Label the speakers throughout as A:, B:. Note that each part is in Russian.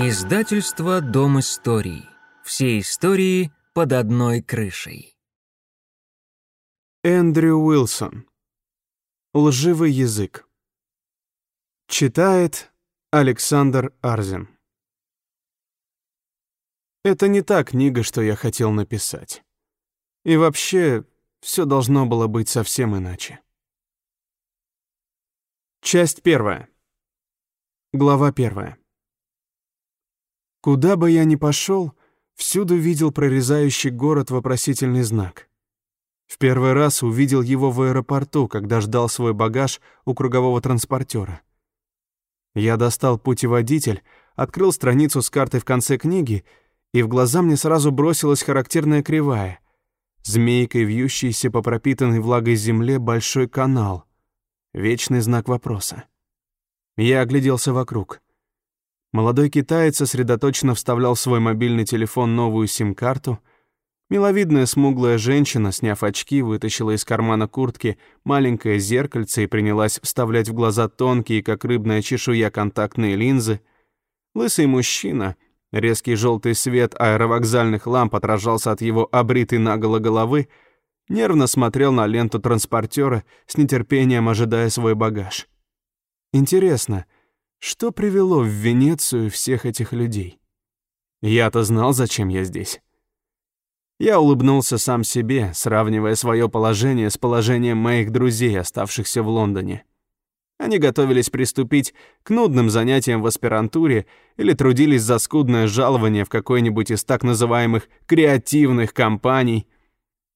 A: Издательство «Дом историй». Все истории под одной крышей.
B: Эндрю Уилсон. Лживый язык. Читает Александр Арзин. Это не та книга, что я хотел написать. И вообще, все должно было быть совсем иначе. Часть первая. Глава первая. Куда бы я ни пошел, всюду видел прорезающий город вопросительный знак. В первый раз увидел его в аэропорту, когда ждал свой багаж у кругового транспортера. Я достал путеводитель, открыл страницу с картой в конце книги, и в глаза мне сразу бросилась характерная кривая. Змейкой вьющийся по пропитанной влагой земле большой канал. Вечный знак вопроса. Я огляделся вокруг — Молодой китаец сосредоточенно вставлял в свой мобильный телефон новую сим-карту. Миловидная смуглая женщина, сняв очки, вытащила из кармана куртки маленькое зеркальце и принялась вставлять в глаза тонкие, как рыбная чешуя, контактные линзы. Лысый мужчина, резкий желтый свет аэровокзальных ламп отражался от его обритой наголо головы, нервно смотрел на ленту транспортера, с нетерпением ожидая свой багаж. Интересно — что привело в Венецию всех этих людей? Я-то знал, зачем я здесь. Я улыбнулся сам себе, сравнивая свое положение с положением моих друзей, оставшихся в Лондоне. Они готовились приступить к нудным занятиям в аспирантуре или трудились за скудное жалование в какой-нибудь из так называемых креативных компаний.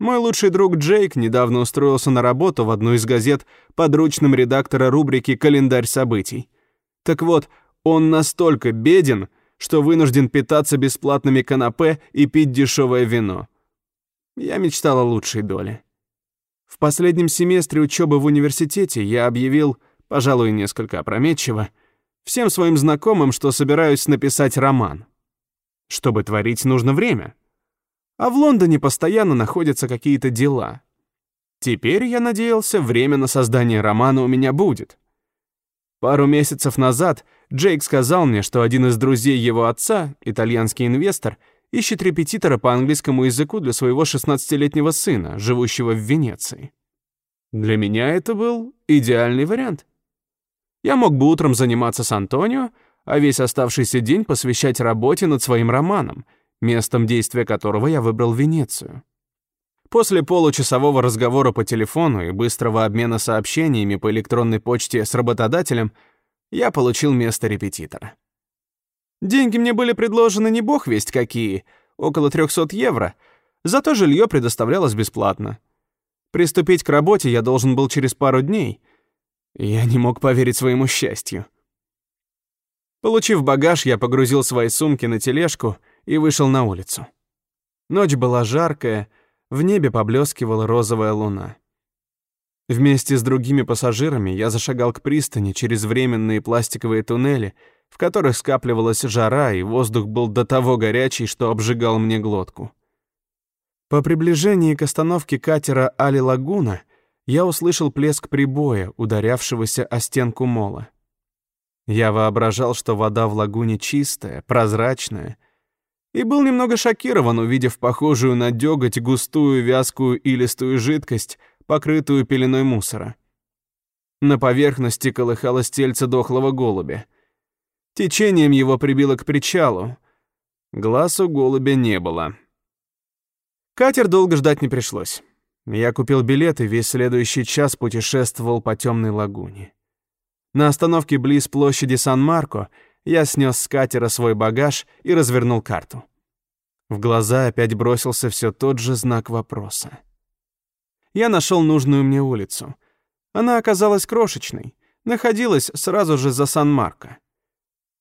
B: Мой лучший друг Джейк недавно устроился на работу в одну из газет подручным редактора рубрики «Календарь событий». Так вот, он настолько беден, что вынужден питаться бесплатными канапе и пить дешевое вино. Я мечтал о лучшей доле. В последнем семестре учебы в университете я объявил, пожалуй, несколько опрометчиво, всем своим знакомым, что собираюсь написать роман. Чтобы творить, нужно время. А в Лондоне постоянно находятся какие-то дела. Теперь, я надеялся, время на создание романа у меня будет. Пару месяцев назад Джейк сказал мне, что один из друзей его отца, итальянский инвестор, ищет репетитора по английскому языку для своего 16-летнего сына, живущего в Венеции. Для меня это был идеальный вариант. Я мог бы утром заниматься с Антонио, а весь оставшийся день посвящать работе над своим романом, местом действия которого я выбрал Венецию. После получасового разговора по телефону и быстрого обмена сообщениями по электронной почте с работодателем я получил место репетитора. Деньги мне были предложены не бог весть какие, около 300 евро, зато жилье предоставлялось бесплатно. Приступить к работе я должен был через пару дней. Я не мог поверить своему счастью. Получив багаж, я погрузил свои сумки на тележку и вышел на улицу. Ночь была жаркая, в небе поблескивала розовая луна. Вместе с другими пассажирами я зашагал к пристани через временные пластиковые туннели, в которых скапливалась жара, и воздух был до того горячий, что обжигал мне глотку. По приближении к остановке катера Али Лагуна я услышал плеск прибоя, ударявшегося о стенку мола. Я воображал, что вода в лагуне чистая, прозрачная — и был немного шокирован, увидев похожую на дёготь густую, вязкую и листую жидкость, покрытую пеленой мусора. На поверхности колыхалось тельце дохлого голубя. Течением его прибило к причалу. Глаз у голубя не было. Катер долго ждать не пришлось. Я купил билет и весь следующий час путешествовал по темной лагуне. На остановке близ площади Сан-Марко — я снес с катера свой багаж и развернул карту. В глаза опять бросился все тот же знак вопроса. Я нашел нужную мне улицу. Она оказалась крошечной, находилась сразу же за Сан-Марко.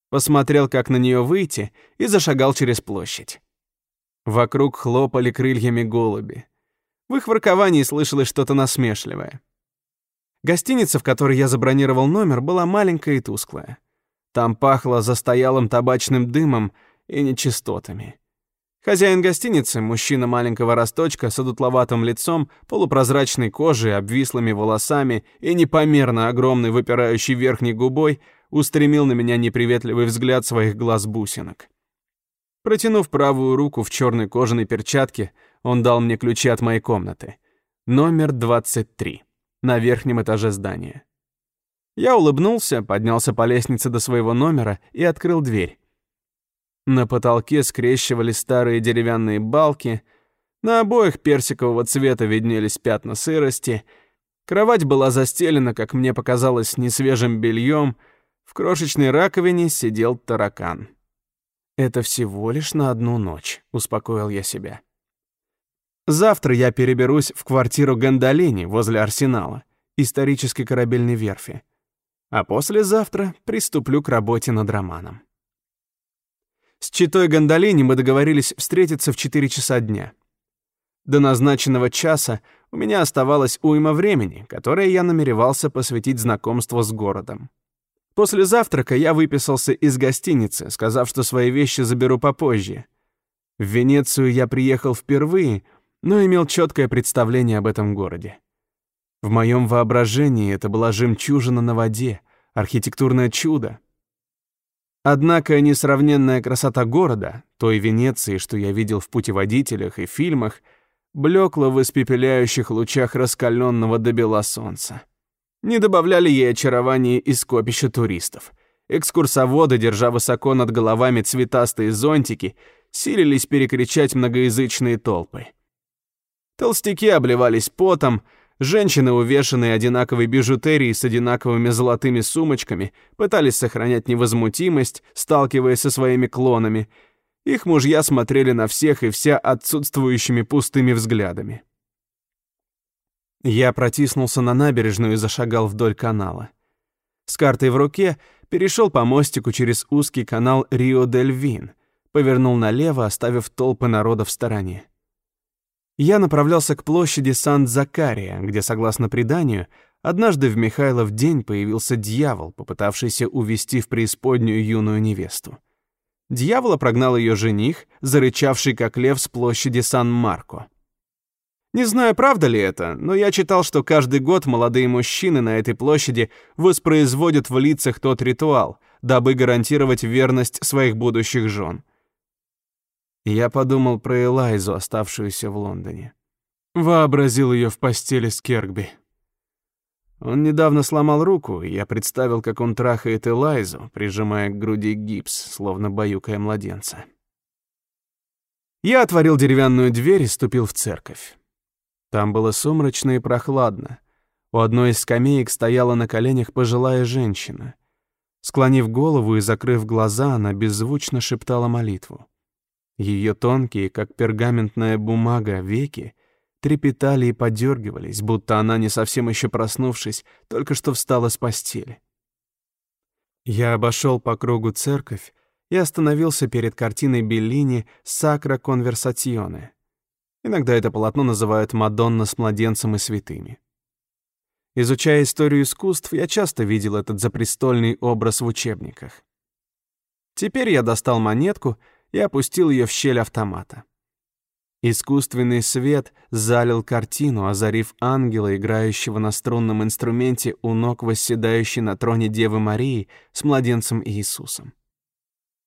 B: Посмотрел, как на нее выйти, и зашагал через площадь. Вокруг хлопали крыльями голуби. В их ворковании слышалось что-то насмешливое. Гостиница, в которой я забронировал номер, была маленькая и тусклая. Там пахло застоялым табачным дымом и нечистотами. Хозяин гостиницы, мужчина маленького росточка с одутловатым лицом, полупрозрачной кожей, обвислыми волосами и непомерно огромной выпирающей верхней губой, устремил на меня неприветливый взгляд своих глаз-бусинок. Протянув правую руку в черной кожаной перчатке, он дал мне ключи от моей комнаты. Номер 23, на верхнем этаже здания. Я улыбнулся, поднялся по лестнице до своего номера и открыл дверь. На потолке скрещивались старые деревянные балки, на обоих персикового цвета виднелись пятна сырости, кровать была застелена, как мне показалось, несвежим бельем, в крошечной раковине сидел таракан. «Это всего лишь на одну ночь», — успокоил я себя. «Завтра я переберусь в квартиру Гондолини возле Арсенала, исторической корабельной верфи, а послезавтра приступлю к работе над романом». С читой Гондолини мы договорились встретиться в 4 часа дня. До назначенного часа у меня оставалось уйма времени, которое я намеревался посвятить знакомству с городом. После завтрака я выписался из гостиницы, сказав, что свои вещи заберу попозже. В Венецию я приехал впервые, но имел четкое представление об этом городе. В моем воображении это была жемчужина на воде, архитектурное чудо. Однако несравненная красота города, той Венеции, что я видел в путеводителях и фильмах, блекла в испепеляющих лучах раскаленного до бела солнца не добавляли ей очарования из скопища туристов. Экскурсоводы, держа высоко над головами цветастые зонтики, силились перекричать многоязычные толпы. Толстяки обливались потом, женщины, увешанные одинаковой бижутерией с одинаковыми золотыми сумочками, пытались сохранять невозмутимость, сталкиваясь со своими клонами. Их мужья смотрели на всех и вся отсутствующими пустыми взглядами. Я протиснулся на набережную и зашагал вдоль канала. С картой в руке перешел по мостику через узкий канал Рио-дель-Вин, повернул налево, оставив толпы народа в стороне. Я направлялся к площади Сан-Закария, где, согласно преданию, однажды в Михайлов день появился дьявол, попытавшийся увести в преисподнюю юную невесту. Дьявола прогнал ее жених, зарычавший как лев с площади Сан-Марко. Не знаю, правда ли это, но я читал, что каждый год молодые мужчины на этой площади воспроизводят в лицах тот ритуал, дабы гарантировать верность своих будущих жен. Я подумал про Элайзу, оставшуюся в Лондоне. Вообразил ее в постели с Керкби. Он недавно сломал руку, и я представил, как он трахает Элайзу, прижимая к груди гипс, словно баюкая младенца. Я отворил деревянную дверь и ступил в церковь. Там было сумрачно и прохладно. У одной из скамеек стояла на коленях пожилая женщина. Склонив голову и закрыв глаза, она беззвучно шептала молитву. Ее тонкие, как пергаментная бумага, веки трепетали и подергивались, будто она, не совсем еще проснувшись, только что встала с постели. Я обошел по кругу церковь и остановился перед картиной Беллини «Сакра конверсационе», Иногда это полотно называют «Мадонна с младенцем и святыми». Изучая историю искусств, я часто видел этот запрестольный образ в учебниках. Теперь я достал монетку и опустил ее в щель автомата. Искусственный свет залил картину, озарив ангела, играющего на струнном инструменте у ног восседающей на троне Девы Марии с младенцем Иисусом.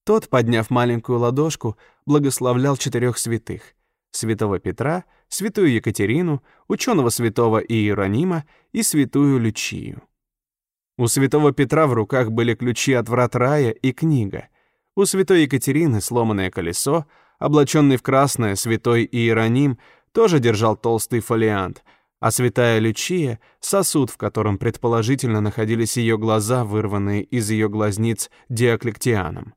B: Тот, подняв маленькую ладошку, благословлял четырех святых святого Петра, святую Екатерину, ученого святого Иеронима и святую Лючию. У святого Петра в руках были ключи от врат рая и книга. У святой Екатерины сломанное колесо, облаченный в красное святой Иероним тоже держал толстый фолиант, а святая Лючия — сосуд, в котором предположительно находились ее глаза, вырванные из ее глазниц Диоклетианом.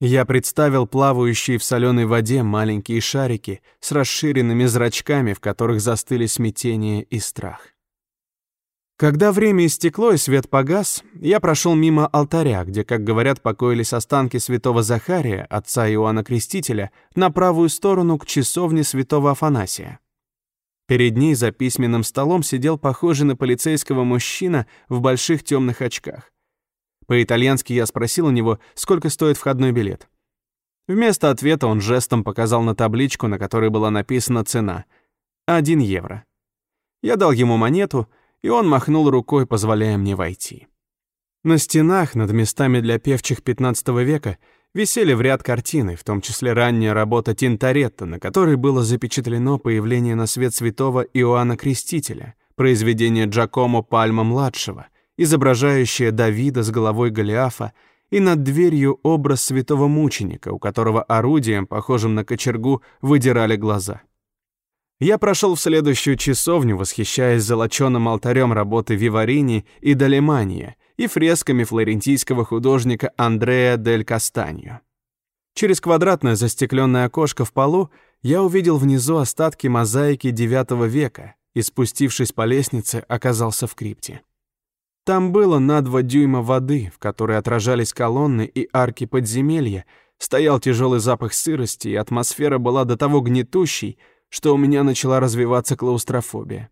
B: Я представил плавающие в соленой воде маленькие шарики с расширенными зрачками, в которых застыли смятение и страх. Когда время истекло и свет погас, я прошел мимо алтаря, где, как говорят, покоились останки святого Захария, отца Иоанна Крестителя, на правую сторону к часовне святого Афанасия. Перед ней за письменным столом сидел похожий на полицейского мужчина в больших темных очках. По-итальянски я спросил у него, сколько стоит входной билет. Вместо ответа он жестом показал на табличку, на которой была написана цена — 1 евро. Я дал ему монету, и он махнул рукой, позволяя мне войти. На стенах над местами для певчих XV века висели в ряд картины, в том числе ранняя работа Тинторетто, на которой было запечатлено появление на свет святого Иоанна Крестителя, произведение Джакомо Пальма-младшего, изображающее Давида с головой Голиафа, и над дверью образ святого мученика, у которого орудием, похожим на кочергу, выдирали глаза. Я прошел в следующую часовню, восхищаясь золоченым алтарем работы Виварини и Далемания и фресками флорентийского художника Андреа дель Кастаньо. Через квадратное застекленное окошко в полу я увидел внизу остатки мозаики IX века и, спустившись по лестнице, оказался в крипте. Там было на два дюйма воды, в которой отражались колонны и арки подземелья, стоял тяжелый запах сырости, и атмосфера была до того гнетущей, что у меня начала развиваться клаустрофобия.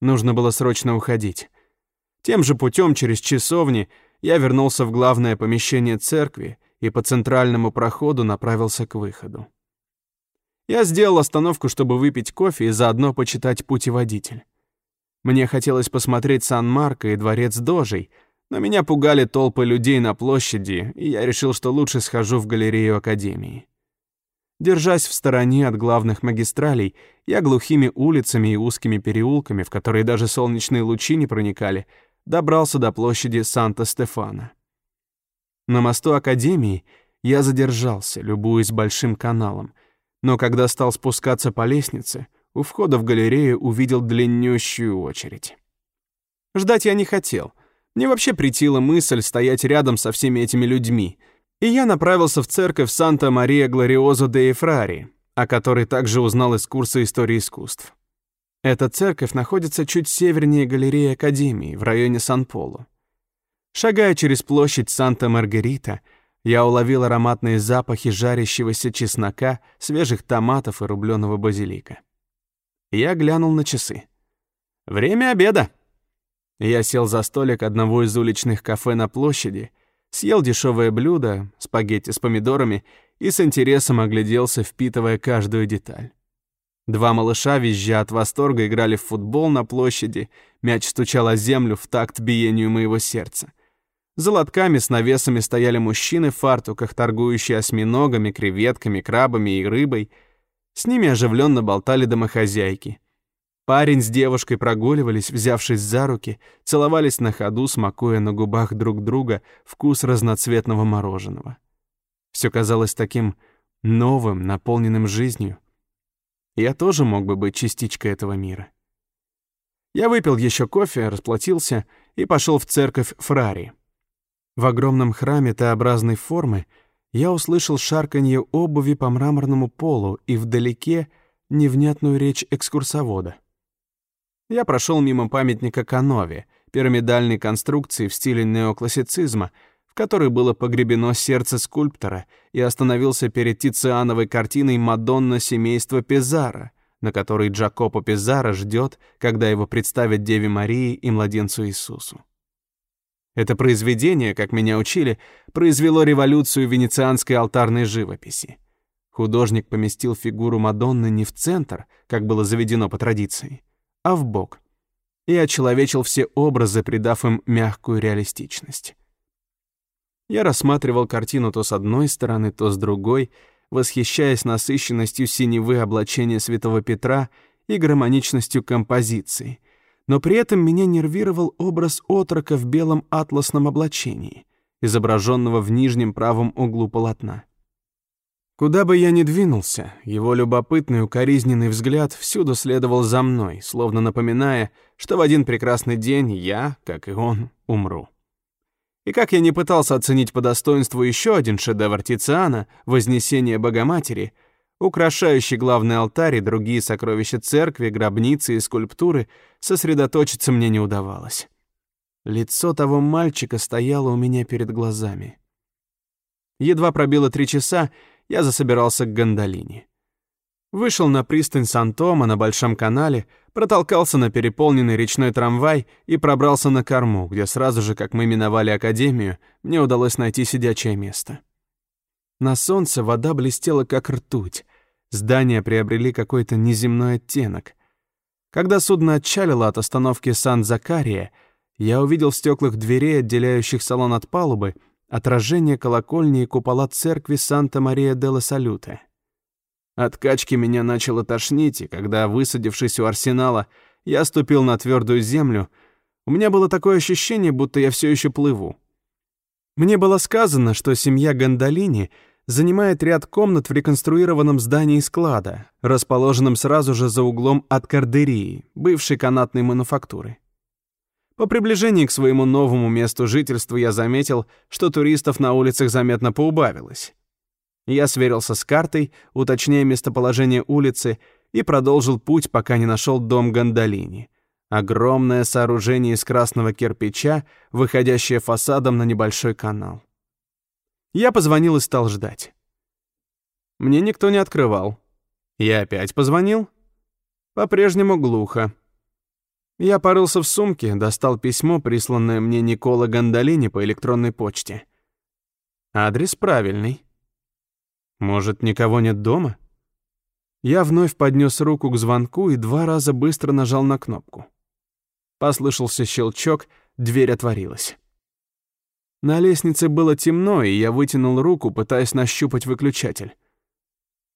B: Нужно было срочно уходить. Тем же путем через часовни я вернулся в главное помещение церкви и по центральному проходу направился к выходу. Я сделал остановку, чтобы выпить кофе и заодно почитать путеводитель. Мне хотелось посмотреть Сан-Марко и дворец Дожей, но меня пугали толпы людей на площади, и я решил, что лучше схожу в галерею Академии. Держась в стороне от главных магистралей, я глухими улицами и узкими переулками, в которые даже солнечные лучи не проникали, добрался до площади Санта-Стефана. На мосту Академии я задержался, любуясь большим каналом, но когда стал спускаться по лестнице, у входа в галерею увидел длиннющую очередь. Ждать я не хотел. Мне вообще притила мысль стоять рядом со всеми этими людьми — и я направился в церковь Санта-Мария-Глориозо де Эфрари, о которой также узнал из курса истории искусств. Эта церковь находится чуть севернее галереи Академии, в районе Сан-Поло. Шагая через площадь Санта-Маргарита, я уловил ароматные запахи жарящегося чеснока, свежих томатов и рубленого базилика. Я глянул на часы. «Время обеда!» Я сел за столик одного из уличных кафе на площади съел дешевое блюдо, спагетти с помидорами, и с интересом огляделся, впитывая каждую деталь. Два малыша, визжа от восторга, играли в футбол на площади, мяч стучал о землю в такт биению моего сердца. За лотками с навесами стояли мужчины в фартуках, торгующие осьминогами, креветками, крабами и рыбой. С ними оживленно болтали домохозяйки — Парень с девушкой прогуливались, взявшись за руки, целовались на ходу, смакуя на губах друг друга вкус разноцветного мороженого. Все казалось таким новым, наполненным жизнью. Я тоже мог бы быть частичкой этого мира. Я выпил еще кофе, расплатился и пошел в церковь Фрари. В огромном храме Т-образной формы я услышал шарканье обуви по мраморному полу и вдалеке невнятную речь экскурсовода — я прошел мимо памятника Канове, пирамидальной конструкции в стиле неоклассицизма, в которой было погребено сердце скульптора, и остановился перед Тициановой картиной «Мадонна семейства Пизаро», на которой Джакопо Пизаро ждет, когда его представят Деве Марии и младенцу Иисусу. Это произведение, как меня учили, произвело революцию венецианской алтарной живописи. Художник поместил фигуру Мадонны не в центр, как было заведено по традиции, а в бок, и очеловечил все образы, придав им мягкую реалистичность. Я рассматривал картину то с одной стороны, то с другой, восхищаясь насыщенностью синевы облачения святого Петра и гармоничностью композиции, но при этом меня нервировал образ отрока в белом атласном облачении, изображенного в нижнем правом углу полотна. Куда бы я ни двинулся, его любопытный укоризненный взгляд всюду следовал за мной, словно напоминая, что в один прекрасный день я, как и он, умру. И как я не пытался оценить по достоинству еще один шедевр Тициана «Вознесение Богоматери», украшающий главный алтарь и другие сокровища церкви, гробницы и скульптуры, сосредоточиться мне не удавалось. Лицо того мальчика стояло у меня перед глазами. Едва пробило три часа, я засобирался к гондолине. Вышел на пристань Сан-Тома на Большом канале, протолкался на переполненный речной трамвай и пробрался на корму, где сразу же, как мы миновали Академию, мне удалось найти сидячее место. На солнце вода блестела как ртуть, здания приобрели какой-то неземной оттенок. Когда судно отчалило от остановки Сан-Закария, я увидел в стеклах дверей, отделяющих салон от палубы, отражение колокольни и купола церкви Санта-Мария-де-ла-Салюте. От качки меня начало тошнить, и когда, высадившись у арсенала, я ступил на твердую землю, у меня было такое ощущение, будто я все еще плыву. Мне было сказано, что семья Гондолини занимает ряд комнат в реконструированном здании склада, расположенном сразу же за углом от Кардерии, бывшей канатной мануфактуры. По приближении к своему новому месту жительства я заметил, что туристов на улицах заметно поубавилось. Я сверился с картой, уточняя местоположение улицы, и продолжил путь, пока не нашел дом Гондолини. Огромное сооружение из красного кирпича, выходящее фасадом на небольшой канал. Я позвонил и стал ждать. Мне никто не открывал. Я опять позвонил. По-прежнему глухо. Я порылся в сумке, достал письмо, присланное мне Никола Гондолини по электронной почте. Адрес правильный. Может, никого нет дома? Я вновь поднес руку к звонку и два раза быстро нажал на кнопку. Послышался щелчок, дверь отворилась. На лестнице было темно, и я вытянул руку, пытаясь нащупать выключатель.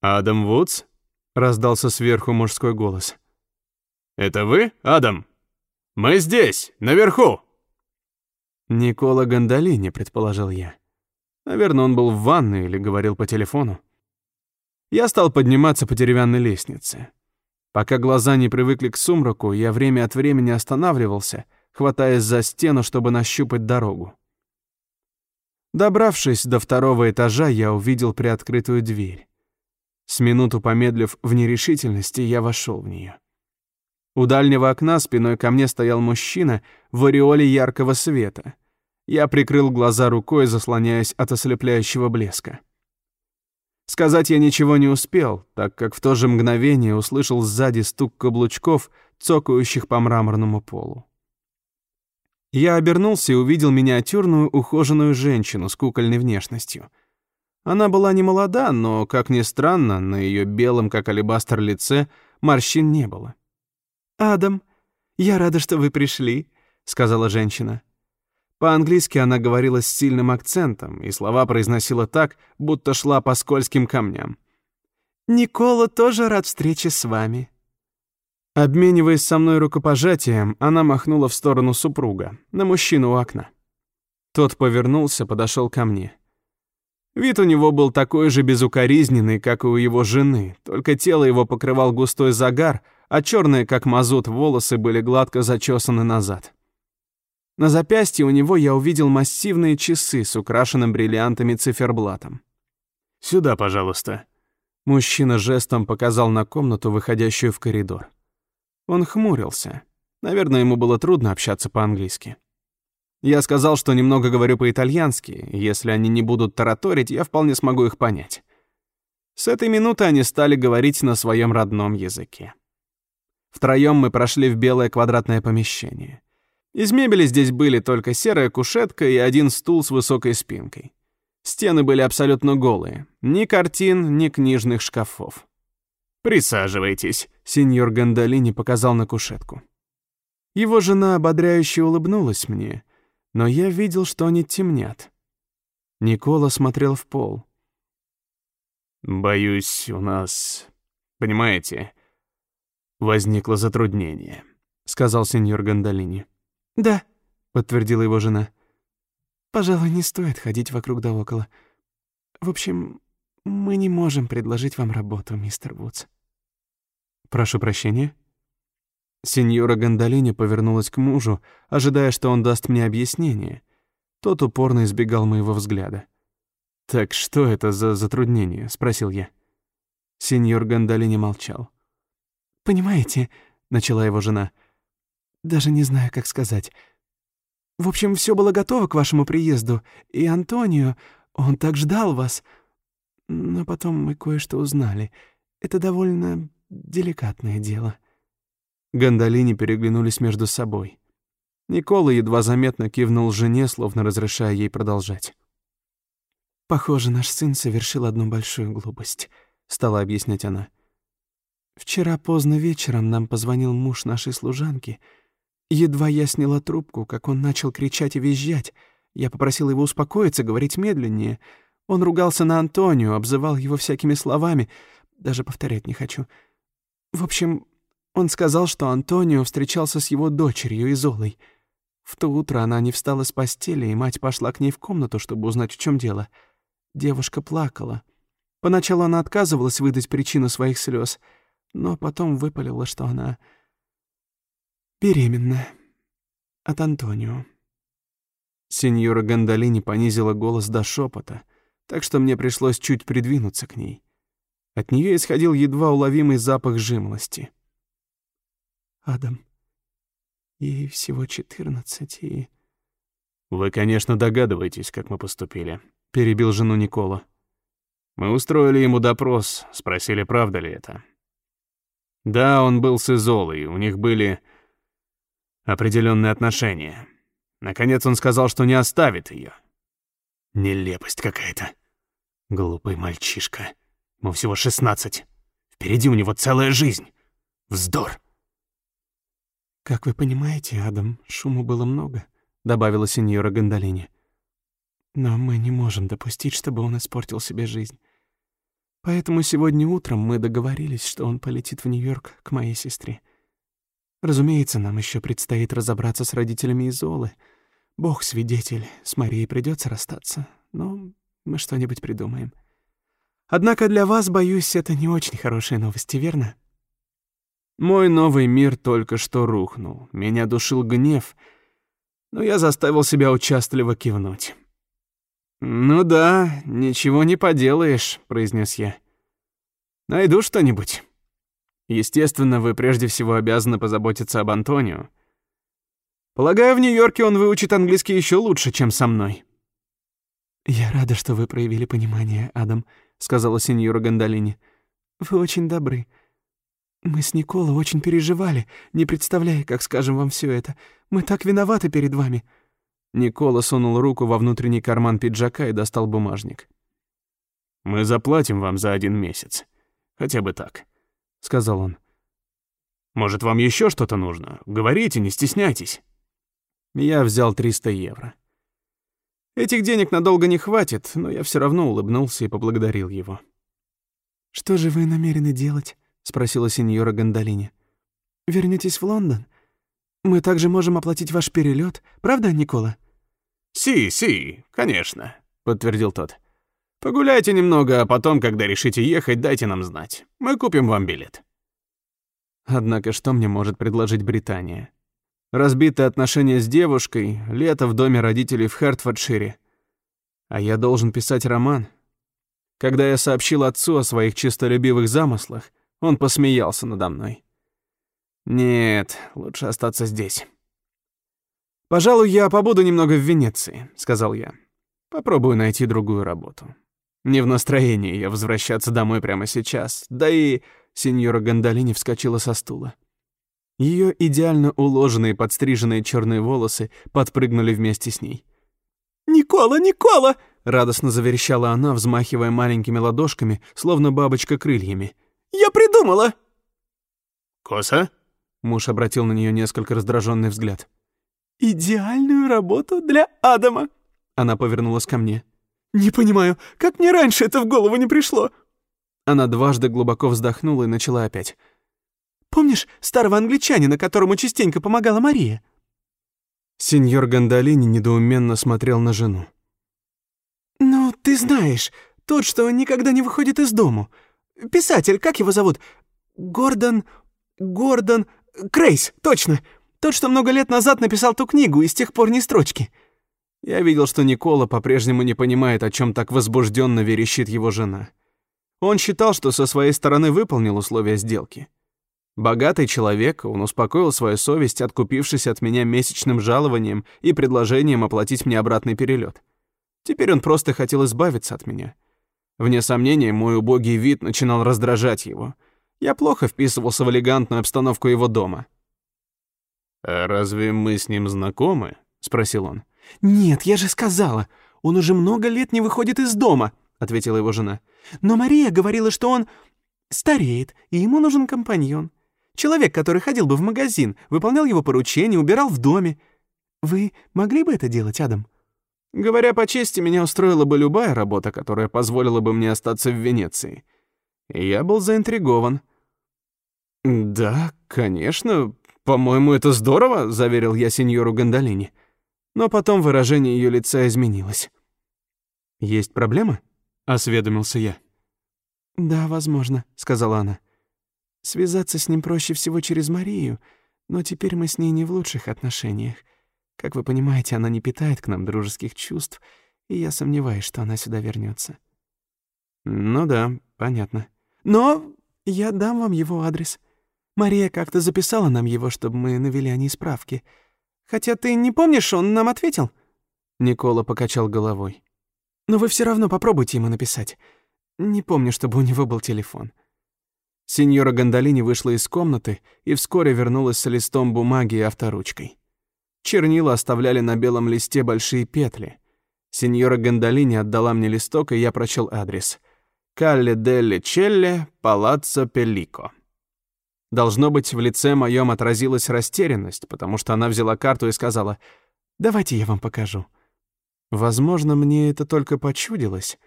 B: «Адам Вудс?» — раздался сверху мужской голос. «Это вы, Адам? Мы здесь, наверху!» «Никола Гондолини», — предположил я. Наверное, он был в ванной или говорил по телефону. Я стал подниматься по деревянной лестнице. Пока глаза не привыкли к сумраку, я время от времени останавливался, хватаясь за стену, чтобы нащупать дорогу. Добравшись до второго этажа, я увидел приоткрытую дверь. С минуту помедлив в нерешительности, я вошел в нее. У дальнего окна спиной ко мне стоял мужчина в ореоле яркого света. Я прикрыл глаза рукой, заслоняясь от ослепляющего блеска. Сказать я ничего не успел, так как в то же мгновение услышал сзади стук каблучков, цокающих по мраморному полу. Я обернулся и увидел миниатюрную ухоженную женщину с кукольной внешностью. Она была не молода, но, как ни странно, на ее белом, как алебастр, лице морщин не было. «Адам, я рада, что вы пришли», — сказала женщина. По-английски она говорила с сильным акцентом, и слова произносила так, будто шла по скользким камням. «Никола тоже рад встрече с вами». Обмениваясь со мной рукопожатием, она махнула в сторону супруга, на мужчину у окна. Тот повернулся, подошел ко мне. Вид у него был такой же безукоризненный, как и у его жены, только тело его покрывал густой загар, а черные, как мазут, волосы были гладко зачесаны назад. На запястье у него я увидел массивные часы с украшенным бриллиантами циферблатом. «Сюда, пожалуйста». Мужчина жестом показал на комнату, выходящую в коридор. Он хмурился. Наверное, ему было трудно общаться по-английски. Я сказал, что немного говорю по-итальянски, если они не будут тараторить, я вполне смогу их понять. С этой минуты они стали говорить на своем родном языке. Втроем мы прошли в белое квадратное помещение. Из мебели здесь были только серая кушетка и один стул с высокой спинкой. Стены были абсолютно голые. Ни картин, ни книжных шкафов. «Присаживайтесь», — сеньор Гондолини показал на кушетку. Его жена ободряюще улыбнулась мне, но я видел, что они темнят. Никола смотрел в пол. «Боюсь, у нас, понимаете, возникло затруднение», — сказал сеньор Гондолини. «Да», — подтвердила его жена. «Пожалуй, не стоит ходить вокруг да около. В общем, мы не можем предложить вам работу, мистер Вудс». «Прошу прощения». Сеньора Гондолини повернулась к мужу, ожидая, что он даст мне объяснение. Тот упорно избегал моего взгляда. «Так что это за затруднение?» — спросил я. Сеньор Гондолини молчал. «Понимаете», — начала его жена, — даже не знаю, как сказать. В общем, все было готово к вашему приезду, и Антонио, он так ждал вас. Но потом мы кое-что узнали. Это довольно деликатное дело». Гондолини переглянулись между собой. Никола едва заметно кивнул жене, словно разрешая ей продолжать. «Похоже, наш сын совершил одну большую глупость», — стала объяснять она. «Вчера поздно вечером нам позвонил муж нашей служанки — Едва я сняла трубку, как он начал кричать и визжать. Я попросила его успокоиться, говорить медленнее. Он ругался на Антонио, обзывал его всякими словами. Даже повторять не хочу. В общем, он сказал, что Антонио встречался с его дочерью Изолой. В то утро она не встала с постели, и мать пошла к ней в комнату, чтобы узнать, в чем дело. Девушка плакала. Поначалу она отказывалась выдать причину своих слез, но потом выпалила, что она беременна от Антонио. Сеньора Гандалини понизила голос до шепота, так что мне пришлось чуть придвинуться к ней. От нее исходил едва уловимый запах жимолости. «Адам, ей всего четырнадцать, и...»
C: «Вы, конечно, догадываетесь, как мы поступили», — перебил жену Никола. «Мы устроили ему допрос, спросили, правда ли это. Да, он был с Изолой, у них были определенные отношения. Наконец он сказал, что не оставит ее. Нелепость какая-то. Глупый мальчишка. Ему всего шестнадцать. Впереди у него целая жизнь. Вздор.
B: «Как вы понимаете, Адам, шуму было много», — добавила сеньора Гондолини. «Но мы не можем допустить, чтобы он испортил себе жизнь. Поэтому сегодня утром мы договорились, что он полетит в Нью-Йорк к моей сестре. Разумеется, нам еще предстоит разобраться с родителями Изолы. Бог свидетель, с Марией придется расстаться, но мы что-нибудь придумаем. Однако для вас, боюсь, это не очень хорошие новости, верно?»
C: Мой новый мир только что рухнул. Меня душил гнев, но я заставил себя участливо кивнуть. «Ну да, ничего не поделаешь», — произнес я. «Найду что-нибудь». Естественно, вы прежде всего обязаны позаботиться об Антонио. Полагаю, в Нью-Йорке он выучит английский еще лучше, чем со мной.
B: «Я рада, что вы проявили понимание, Адам», — сказала сеньора Гондолини. «Вы очень добры. Мы с Николой очень переживали, не представляя, как скажем вам все это. Мы так виноваты перед вами».
C: Никола сунул руку во внутренний карман пиджака и достал бумажник. «Мы заплатим вам за один месяц. Хотя бы так сказал он. Может, вам еще что-то нужно? Говорите, не стесняйтесь. Я взял 300 евро. Этих денег надолго не хватит, но я все равно улыбнулся и поблагодарил его.
B: «Что же вы намерены делать?» — спросила сеньора Гондолини. Вернетесь в Лондон? Мы также можем оплатить ваш перелет, правда, Никола?»
C: «Си, си, конечно», — подтвердил тот. Погуляйте немного, а потом, когда решите ехать, дайте нам знать. Мы купим вам билет».
B: Однако что мне может предложить Британия? Разбитые отношения с девушкой, лето в доме родителей в Хертфордшире. А я должен писать роман. Когда я сообщил отцу о своих чистолюбивых замыслах, он посмеялся надо мной. Нет, лучше остаться здесь. «Пожалуй, я побуду немного в Венеции», — сказал я. «Попробую найти другую работу». Не в настроении я возвращаться домой прямо сейчас. Да и сеньора Гондолини вскочила со стула. Ее идеально уложенные подстриженные черные волосы подпрыгнули вместе с ней. «Никола, Никола!» — радостно заверещала она, взмахивая маленькими ладошками, словно бабочка крыльями. «Я придумала!»
C: «Коса?»
B: — муж обратил на нее несколько раздраженный взгляд. «Идеальную работу для Адама!» Она повернулась ко мне. «Не понимаю, как мне раньше это в голову не пришло?» Она дважды глубоко вздохнула и начала опять. «Помнишь старого англичанина, которому частенько помогала Мария?» Сеньор Гондолини недоуменно смотрел на жену. «Ну, ты знаешь, тот, что никогда не выходит из дому. Писатель, как его зовут? Гордон... Гордон... Крейс, точно. Тот, что много лет назад написал ту книгу и с тех пор ни строчки. Я видел, что Никола по-прежнему не понимает, о чем так возбужденно верещит его жена. Он считал, что со своей стороны выполнил условия сделки. Богатый человек, он успокоил свою совесть, откупившись от меня месячным жалованием и предложением оплатить мне обратный перелет. Теперь он просто хотел избавиться от меня. Вне сомнения, мой убогий вид начинал раздражать его. Я плохо вписывался в элегантную обстановку его дома.
C: «А разве мы с ним знакомы?» — спросил он.
B: «Нет, я же сказала, он уже много лет не выходит из дома», — ответила его жена. «Но Мария говорила, что он стареет, и ему нужен компаньон. Человек, который ходил бы в магазин, выполнял его поручения, убирал в доме. Вы могли бы это делать, Адам? Говоря по чести, меня устроила бы любая работа, которая позволила бы мне остаться в Венеции. Я был заинтригован. «Да, конечно. По-моему, это здорово», — заверил я сеньору Гондолини. Но потом выражение ее лица изменилось. «Есть проблема?» — осведомился я. «Да, возможно», — сказала она. «Связаться с ним проще всего через Марию, но теперь мы с ней не в лучших отношениях. Как вы понимаете, она не питает к нам дружеских чувств, и я сомневаюсь, что она сюда вернется. «Ну да, понятно». «Но я дам вам его адрес. Мария как-то записала нам его, чтобы мы навели о ней справки. Хотя ты не помнишь, он нам ответил?» Никола покачал головой. «Но вы все равно попробуйте ему написать. Не помню, чтобы у него был телефон». Сеньора Гондолини вышла из комнаты и вскоре вернулась с листом бумаги и авторучкой. Чернила оставляли на белом листе большие петли. Сеньора Гондолини отдала мне листок, и я прочел адрес. «Калле делле Челле, Палаццо Пеллико». Должно быть, в лице моем отразилась растерянность, потому что она взяла карту и сказала, «Давайте я вам покажу». Возможно, мне это только почудилось,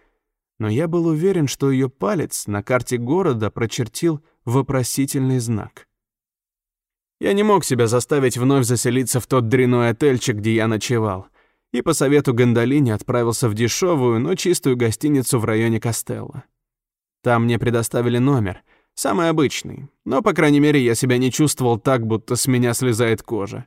B: но я был уверен, что ее палец на карте города прочертил вопросительный знак. Я не мог себя заставить вновь заселиться в тот дряной отельчик, где я ночевал, и по совету Гондолини отправился в дешевую, но чистую гостиницу в районе Костелло. Там мне предоставили номер, самый обычный, но, по крайней мере, я себя не чувствовал так, будто с меня слезает кожа.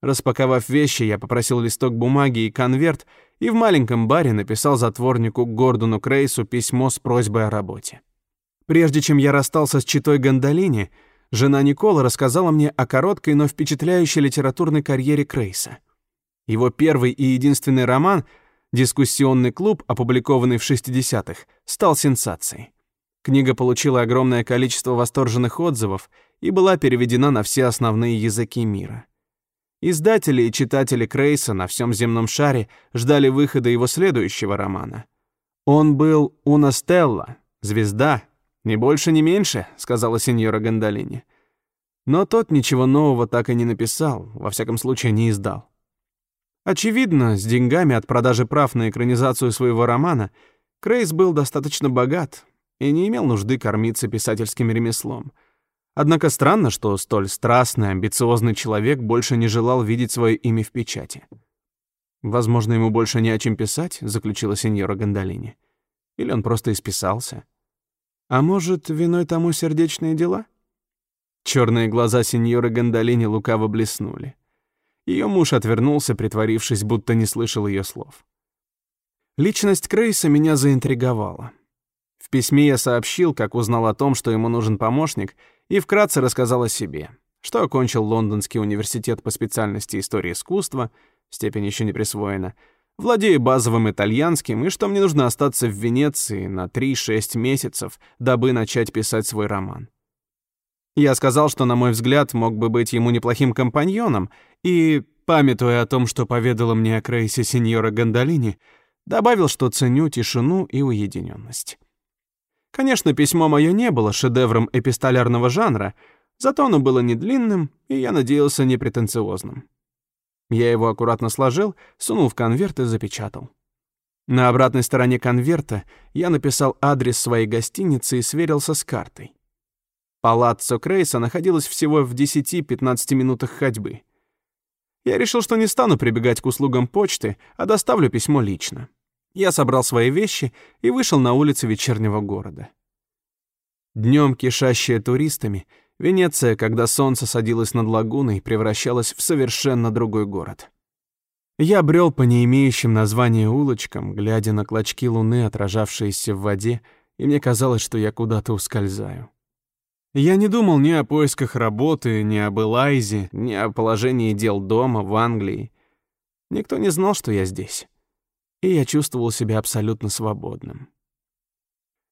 B: Распаковав вещи, я попросил листок бумаги и конверт, и в маленьком баре написал затворнику Гордону Крейсу письмо с просьбой о работе. Прежде чем я расстался с читой Гондолини, жена Никола рассказала мне о короткой, но впечатляющей литературной карьере Крейса. Его первый и единственный роман «Дискуссионный клуб», опубликованный в 60-х, стал сенсацией. Книга получила огромное количество восторженных отзывов и была переведена на все основные языки мира. Издатели и читатели Крейса на всем земном шаре ждали выхода его следующего романа. Он был «Уна Стелла», «Звезда», «Не больше, не меньше», — сказала сеньора Гондолини. Но тот ничего нового так и не написал, во всяком случае не издал. Очевидно, с деньгами от продажи прав на экранизацию своего романа Крейс был достаточно богат и не имел нужды кормиться писательским ремеслом. Однако странно, что столь страстный, амбициозный человек больше не желал видеть свое имя в печати. «Возможно, ему больше не о чем писать», — заключила сеньора Гондолини. «Или он просто исписался». А может, виной тому сердечные дела? Черные глаза сеньоры Гондолини лукаво блеснули. Ее муж отвернулся, притворившись, будто не слышал ее слов. Личность Крейса меня заинтриговала. Письме я сообщил, как узнал о том, что ему нужен помощник, и вкратце рассказал о себе, что окончил Лондонский университет по специальности истории искусства, степень еще не присвоена, Владею базовым итальянским, и что мне нужно остаться в Венеции на 3-6 месяцев, дабы начать писать свой роман. Я сказал, что, на мой взгляд, мог бы быть ему неплохим компаньоном, и, памятуя о том, что поведала мне о Крейсе сеньора Гондолини, добавил, что ценю тишину и уединенность. Конечно, письмо мое не было шедевром эпистолярного жанра, зато оно было не длинным и, я надеялся, непретенциозным. Я его аккуратно сложил, сунул в конверт и запечатал. На обратной стороне конверта я написал адрес своей гостиницы и сверился с картой. Палаццо Крейса находилось всего в 10-15 минутах ходьбы. Я решил, что не стану прибегать к услугам почты, а доставлю письмо лично. Я собрал свои вещи и вышел на улицы вечернего города. Днем кишащая туристами — Венеция, когда солнце садилось над лагуной, превращалась в совершенно другой город. Я брел по не имеющим названия улочкам, глядя на клочки луны, отражавшиеся в воде, и мне казалось, что я куда-то ускользаю. Я не думал ни о поисках работы, ни об Элайзе, ни о положении дел дома в Англии. Никто не знал, что я здесь. И я чувствовал себя абсолютно свободным.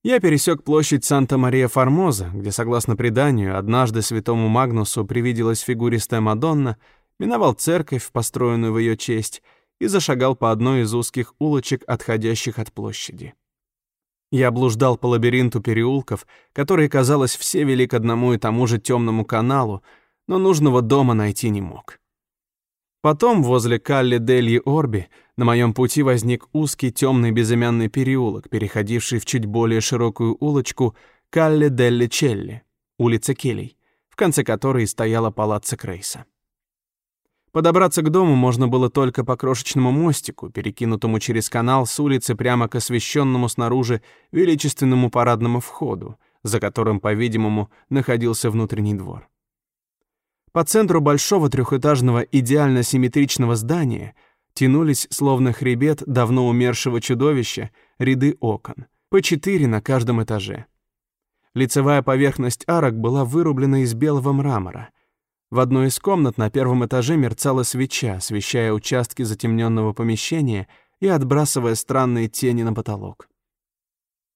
B: Я пересек площадь Санта-Мария-Формоза, где, согласно преданию, однажды святому Магнусу привиделась фигуристая Мадонна, миновал церковь, построенную в ее честь, и зашагал по одной из узких улочек, отходящих от площади. Я блуждал по лабиринту переулков, которые, казалось, все вели к одному и тому же темному каналу, но нужного дома найти не мог. Потом, возле Калли Дельи Орби, на моем пути возник узкий темный безымянный переулок, переходивший в чуть более широкую улочку Калли Делли Челли, улица Келей, в конце которой стояла палаца Крейса. Подобраться к дому можно было только по крошечному мостику, перекинутому через канал с улицы прямо к освещенному снаружи величественному парадному входу, за которым, по-видимому, находился внутренний двор. По центру большого трехэтажного идеально симметричного здания тянулись, словно хребет давно умершего чудовища, ряды окон, по четыре на каждом этаже. Лицевая поверхность арок была вырублена из белого мрамора, в одной из комнат на первом этаже мерцала свеча, освещая участки затемненного помещения и отбрасывая странные тени на потолок.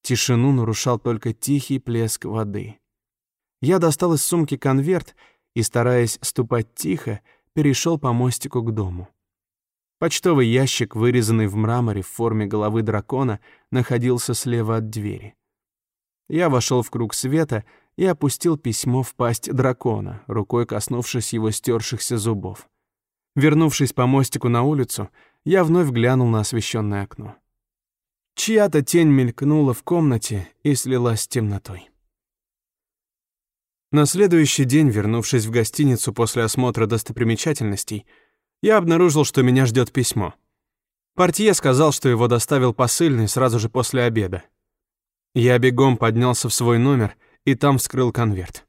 B: Тишину нарушал только тихий плеск воды. Я достал из сумки конверт и, стараясь ступать тихо, перешел по мостику к дому. Почтовый ящик, вырезанный в мраморе в форме головы дракона, находился слева от двери. Я вошел в круг света и опустил письмо в пасть дракона, рукой коснувшись его стершихся зубов. Вернувшись по мостику на улицу, я вновь глянул на освещенное окно. Чья-то тень мелькнула в комнате и слилась с темнотой. На следующий день, вернувшись в гостиницу после осмотра достопримечательностей, я обнаружил, что меня ждет письмо. Портье сказал, что его доставил посыльный сразу же после обеда. Я бегом поднялся в свой номер — и там вскрыл конверт.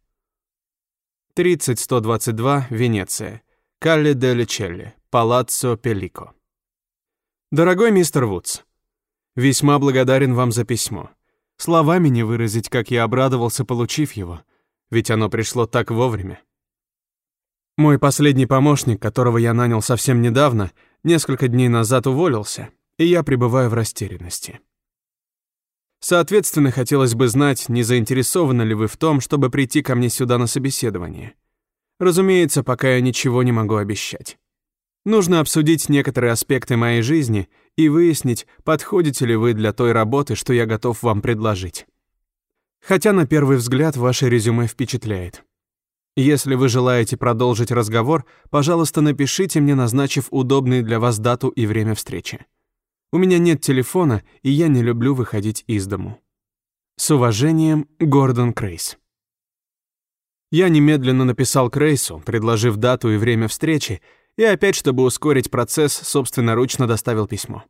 B: 30122, Венеция. Калле де Челли, Палаццо Пеллико. Дорогой мистер Вудс, весьма благодарен вам за письмо. Словами не выразить, как я обрадовался, получив его, ведь оно пришло так вовремя. Мой последний помощник, которого я нанял совсем недавно, несколько дней назад уволился, и я пребываю в растерянности. Соответственно, хотелось бы знать, не заинтересованы ли вы в том, чтобы прийти ко мне сюда на собеседование. Разумеется, пока я ничего не могу обещать. Нужно обсудить некоторые аспекты моей жизни и выяснить, подходите ли вы для той работы, что я готов вам предложить. Хотя на первый взгляд ваше резюме впечатляет. Если вы желаете продолжить разговор, пожалуйста, напишите мне, назначив удобные для вас дату и время встречи. У меня нет телефона, и я не люблю выходить из дому. С уважением, Гордон Крейс. Я немедленно написал Крейсу, предложив дату и время встречи, и опять, чтобы ускорить процесс, собственноручно доставил письмо.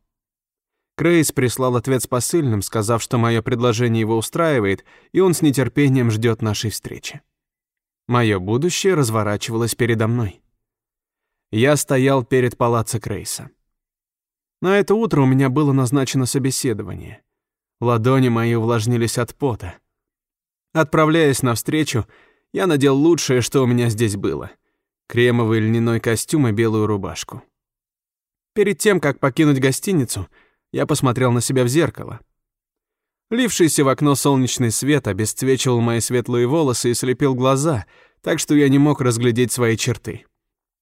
B: Крейс прислал ответ с посыльным, сказав, что мое предложение его устраивает, и он с нетерпением ждет нашей встречи. Мое будущее разворачивалось передо мной. Я стоял перед палаццо Крейса. На это утро у меня было назначено собеседование. Ладони мои увлажнились от пота. Отправляясь навстречу, я надел лучшее, что у меня здесь было. Кремовый льняной костюм и белую рубашку. Перед тем, как покинуть гостиницу, я посмотрел на себя в зеркало. Лившийся в окно солнечный свет обесцвечивал мои светлые волосы и слепил глаза, так что я не мог разглядеть свои черты.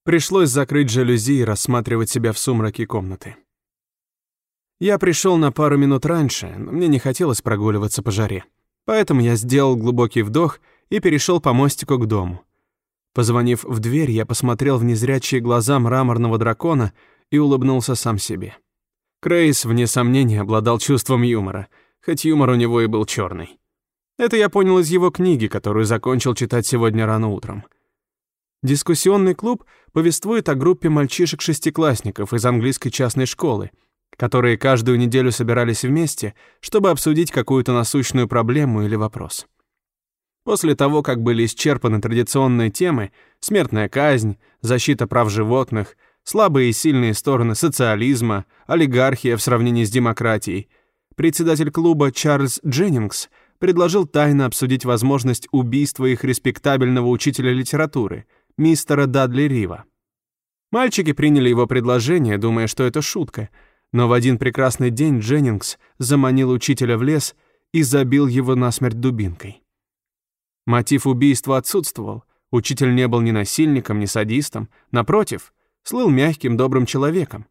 B: Пришлось закрыть жалюзи и рассматривать себя в сумраке комнаты. Я пришел на пару минут раньше, но мне не хотелось прогуливаться по жаре. Поэтому я сделал глубокий вдох и перешел по мостику к дому. Позвонив в дверь, я посмотрел в незрячие глаза мраморного дракона и улыбнулся сам себе. Крейс, вне сомнения, обладал чувством юмора, хоть юмор у него и был черный. Это я понял из его книги, которую закончил читать сегодня рано утром. Дискуссионный клуб повествует о группе мальчишек-шестиклассников из английской частной школы — которые каждую неделю собирались вместе, чтобы обсудить какую-то насущную проблему или вопрос. После того, как были исчерпаны традиционные темы смертная казнь, защита прав животных, слабые и сильные стороны социализма, олигархия в сравнении с демократией, председатель клуба Чарльз Дженнингс предложил тайно обсудить возможность убийства их респектабельного учителя литературы, мистера Дадли Рива. Мальчики приняли его предложение, думая, что это шутка — но в один прекрасный день Дженнингс заманил учителя в лес и забил его насмерть дубинкой. Мотив убийства отсутствовал. Учитель не был ни насильником, ни садистом. Напротив, слыл мягким, добрым человеком.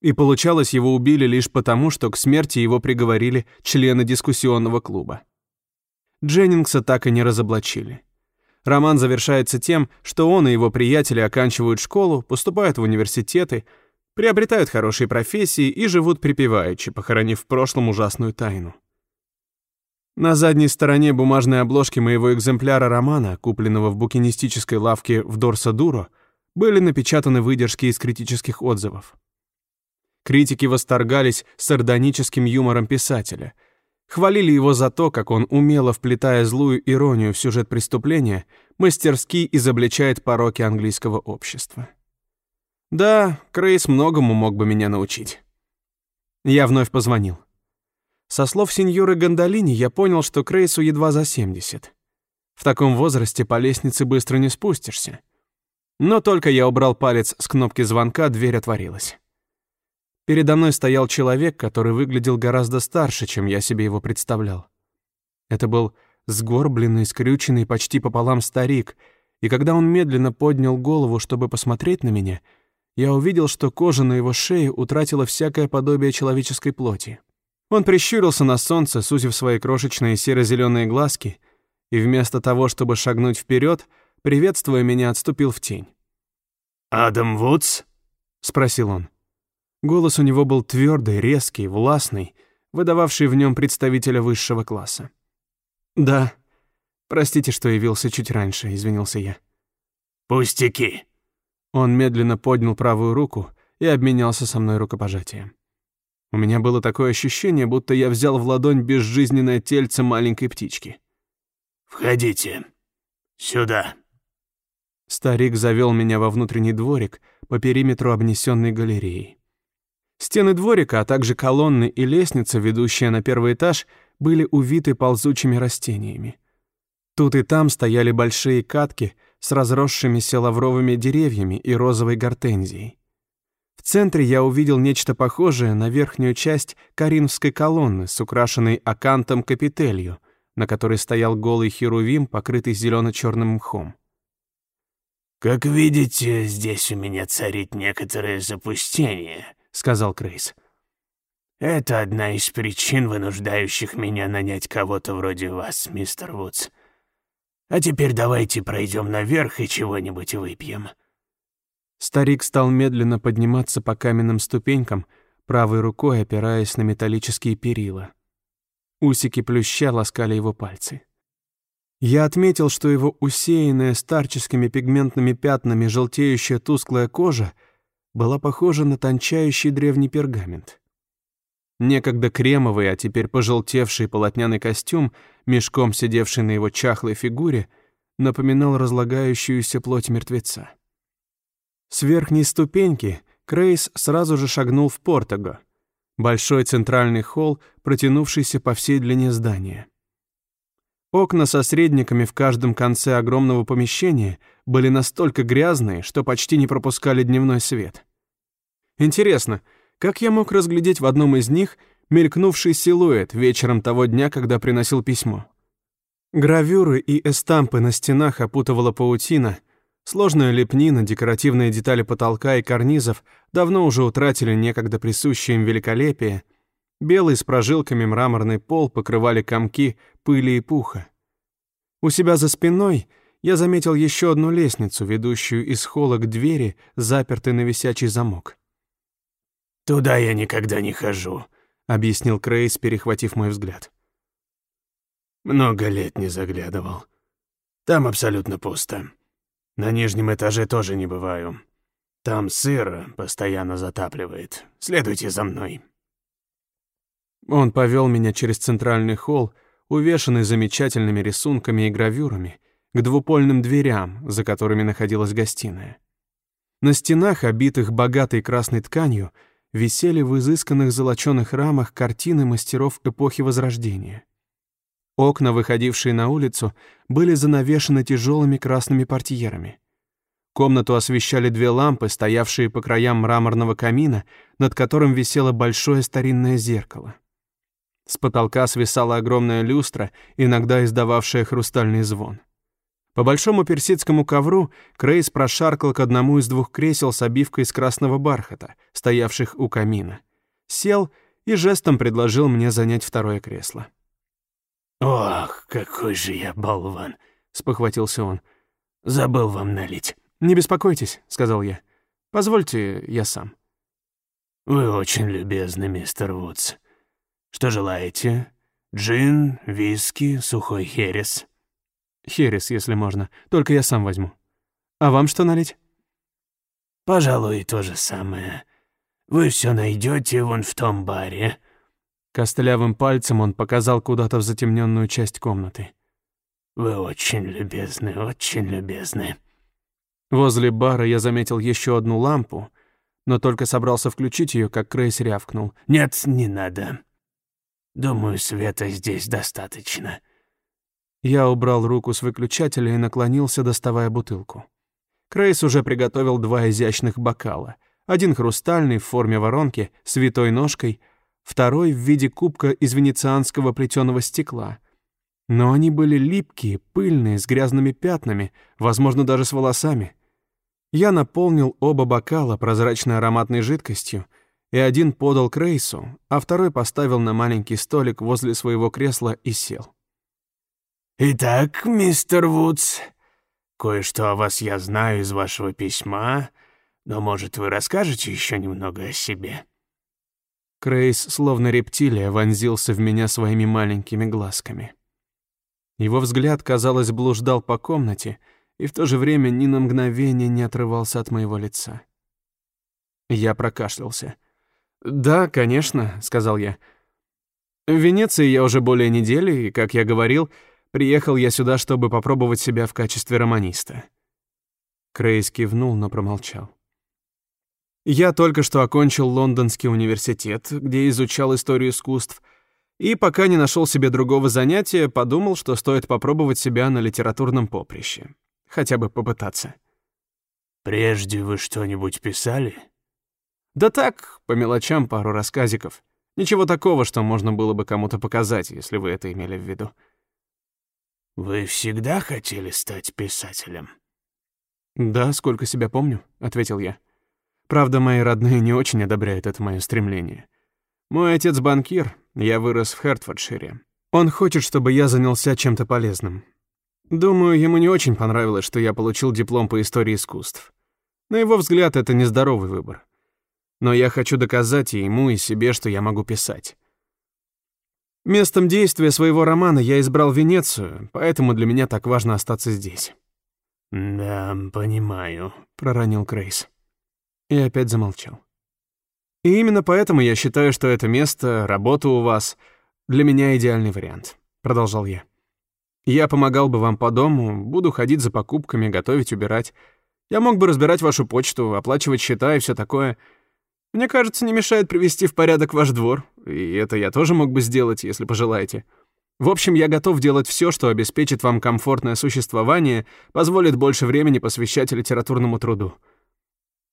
B: И получалось, его убили лишь потому, что к смерти его приговорили члены дискуссионного клуба. Дженнингса так и не разоблачили. Роман завершается тем, что он и его приятели оканчивают школу, поступают в университеты, приобретают хорошие профессии и живут припеваючи, похоронив в прошлом ужасную тайну. На задней стороне бумажной обложки моего экземпляра романа, купленного в букинистической лавке в Дорсадуро, были напечатаны выдержки из критических отзывов. Критики восторгались сардоническим юмором писателя, хвалили его за то, как он, умело вплетая злую иронию в сюжет преступления, мастерски изобличает пороки английского общества. Да, Крейс многому мог бы меня научить. Я вновь позвонил. Со слов сеньоры Гондолини я понял, что Крейсу едва за 70. В таком возрасте по лестнице быстро не спустишься. Но только я убрал палец с кнопки звонка, дверь отворилась. Передо мной стоял человек, который выглядел гораздо старше, чем я себе его представлял. Это был сгорбленный, скрюченный почти пополам старик, и когда он медленно поднял голову, чтобы посмотреть на меня, я увидел, что кожа на его шее утратила всякое подобие человеческой плоти. Он прищурился на солнце, сузив свои крошечные серо-зеленые глазки, и вместо того, чтобы шагнуть вперед, приветствуя меня, отступил в тень.
C: «Адам Вудс?»
B: — спросил он. Голос у него был твердый, резкий, властный, выдававший в нем представителя высшего класса. «Да. Простите, что явился чуть раньше», — извинился я.
C: «Пустяки».
B: Он медленно поднял правую руку и обменялся со мной рукопожатием. У меня было такое ощущение, будто я взял в ладонь безжизненное тельце маленькой птички.
C: «Входите. Сюда».
B: Старик завел меня во внутренний дворик по периметру обнесенной галереи. Стены дворика, а также колонны и лестница, ведущая на первый этаж, были увиты ползучими растениями. Тут и там стояли большие катки с разросшимися лавровыми деревьями и розовой гортензией. В центре я увидел нечто похожее на верхнюю часть коринфской колонны с украшенной акантом капителью, на которой стоял голый херувим, покрытый зелено-черным мхом.
C: «Как видите, здесь у меня царит некоторое запустение», — сказал Крейс. «Это одна из причин, вынуждающих меня нанять кого-то вроде вас, мистер Вудс. А теперь давайте пройдем наверх и чего-нибудь выпьем».
B: Старик стал медленно подниматься по каменным ступенькам, правой рукой опираясь на металлические перила. Усики плюща ласкали его пальцы. Я отметил, что его усеянная старческими пигментными пятнами желтеющая тусклая кожа была похожа на тончающий древний пергамент. Некогда кремовый, а теперь пожелтевший полотняный костюм, мешком сидевший на его чахлой фигуре, напоминал разлагающуюся плоть мертвеца. С верхней ступеньки Крейс сразу же шагнул в Портого, большой центральный холл, протянувшийся по всей длине здания. Окна со средниками в каждом конце огромного помещения были настолько грязные, что почти не пропускали дневной свет. Интересно, как я мог разглядеть в одном из них мелькнувший силуэт вечером того дня, когда приносил письмо? Гравюры и эстампы на стенах опутывала паутина, Сложная лепнина, декоративные детали потолка и карнизов давно уже утратили некогда присущее им великолепие. Белый с прожилками мраморный пол покрывали комки пыли и пуха. У себя за спиной я заметил еще одну лестницу, ведущую из холла к двери, запертой на висячий замок.
C: «Туда я никогда не хожу», — объяснил Крейс, перехватив мой взгляд. «Много лет не заглядывал. Там абсолютно пусто. На нижнем этаже тоже не бываю. Там сыро, постоянно затапливает. Следуйте за мной».
B: Он повел меня через центральный холл, увешанный замечательными рисунками и гравюрами, к двупольным дверям, за которыми находилась гостиная. На стенах, обитых богатой красной тканью, висели в изысканных золоченых рамах картины мастеров эпохи Возрождения. Окна, выходившие на улицу, были занавешены тяжелыми красными портьерами. Комнату освещали две лампы, стоявшие по краям мраморного камина, над которым висело большое старинное зеркало. С потолка свисала огромная люстра, иногда издававшая хрустальный звон. По большому персидскому ковру Крейс прошаркал к одному из двух кресел с обивкой из красного бархата, стоявших у камина. Сел и жестом предложил мне занять второе кресло.
C: «Ох, какой же я болван!» — спохватился он. «Забыл вам налить».
B: «Не беспокойтесь», — сказал я. «Позвольте, я сам».
C: «Вы очень любезны, мистер Вудс. Что желаете? Джин, виски, сухой херес?»
B: «Херес, если можно. Только я сам возьму. А вам что налить?»
C: «Пожалуй, то же самое. Вы все найдете вон в том баре».
B: Костлявым пальцем он показал куда-то в затемненную часть комнаты.
C: «Вы очень любезны, очень любезны».
B: Возле бара я заметил еще одну лампу, но только собрался включить ее, как Крейс рявкнул.
C: «Нет, не надо. Думаю, света здесь достаточно».
B: Я убрал руку с выключателя и наклонился, доставая бутылку. Крейс уже приготовил два изящных бокала. Один хрустальный в форме воронки с витой ножкой, второй в виде кубка из венецианского плетеного стекла. Но они были липкие, пыльные, с грязными пятнами, возможно, даже с волосами. Я наполнил оба бокала прозрачной ароматной жидкостью, и один подал Крейсу, а второй поставил на маленький столик возле своего кресла и сел.
C: «Итак, мистер Вудс, кое-что о вас я знаю из вашего письма, но, может, вы расскажете еще немного о себе?»
B: Крейс, словно рептилия, вонзился в меня своими маленькими глазками. Его взгляд, казалось, блуждал по комнате и в то же время ни на мгновение не отрывался от моего лица. Я прокашлялся. «Да, конечно», — сказал я. «В Венеции я уже более недели, и, как я говорил, приехал я сюда, чтобы попробовать себя в качестве романиста». Крейс кивнул, но промолчал. Я только что окончил Лондонский университет, где изучал историю искусств, и пока не нашел себе другого занятия, подумал, что стоит попробовать себя на литературном поприще. Хотя бы попытаться.
C: «Прежде вы что-нибудь писали?»
B: «Да так, по мелочам пару рассказиков. Ничего такого, что можно было бы кому-то показать, если вы это имели в виду».
C: «Вы всегда хотели стать писателем?»
B: «Да, сколько себя помню», — ответил я. Правда, мои родные не очень одобряют это мое стремление. Мой отец банкир, я вырос в Хертфордшире. Он хочет, чтобы я занялся чем-то полезным. Думаю, ему не очень понравилось, что я получил диплом по истории искусств. На его взгляд, это нездоровый выбор. Но я хочу доказать и ему, и себе, что я могу писать. Местом действия своего романа я избрал Венецию, поэтому для меня так важно остаться здесь.
C: «Да, понимаю», —
B: проронил Крейс и опять замолчал. И именно поэтому я считаю, что это место, работа у вас, для меня идеальный вариант, продолжал я. Я помогал бы вам по дому, буду ходить за покупками, готовить, убирать. Я мог бы разбирать вашу почту, оплачивать счета и все такое. Мне кажется, не мешает привести в порядок ваш двор, и это я тоже мог бы сделать, если пожелаете. В общем, я готов делать все, что обеспечит вам комфортное существование, позволит больше времени посвящать литературному труду.